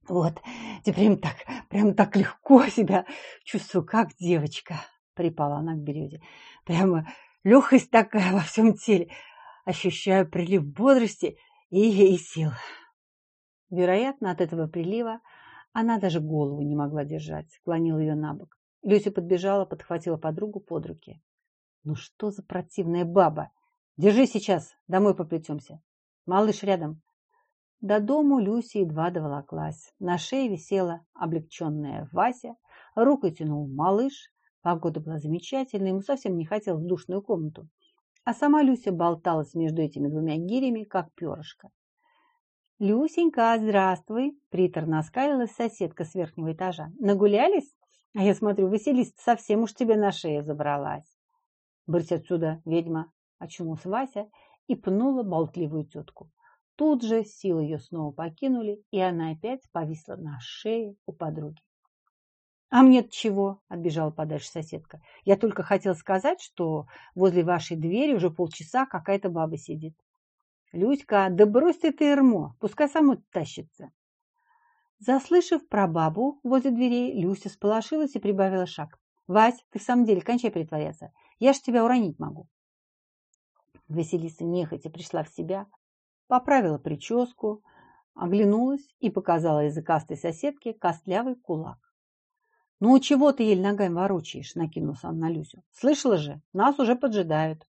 Вот, теперь прям так, прям так легко себя чувствую, как девочка. Припала она к березе. Прямо легкость такая во всем теле. Ощущаю прилив бодрости и, и сил. Вероятно, от этого прилива она даже голову не могла держать, склонила ее на бок. Люся подбежала, подхватила подругу под руки. «Ну что за противная баба? Держи сейчас, домой поплетемся. Малыш рядом». До дому Люся едва доволоклась. На шее висела облегченная Вася, руку тянул малыш. Погода была замечательная, ему совсем не хотелось в душную комнату. А сама Люся болталась между этими двумя гирями, как перышко. «Люсенька, здравствуй!» – приторно оскалилась соседка с верхнего этажа. «Нагулялись? А я смотрю, Василиса совсем уж тебе на шею забралась». «Брысь отсюда, ведьма!» – очнулась Вася и пнула болтливую тетку. Тут же силы ее снова покинули, и она опять повисла на шее у подруги. «А мне чего?» – отбежала подальше соседка. «Я только хотела сказать, что возле вашей двери уже полчаса какая-то баба сидит. Люська, да брось ты это ермо, пускай само тащится. Заслышав про бабу возле дверей, Люся сполошилась и прибавила шаг. «Вась, ты в самом деле кончай притворяться. Я ж тебя уронить могу». Василиса нехотя пришла в себя, поправила прическу, оглянулась и показала языкастой соседке костлявый кулак. «Ну, чего ты еле ногами ворочаешь?» – накинулся он на Люсю. «Слышала же, нас уже поджидают».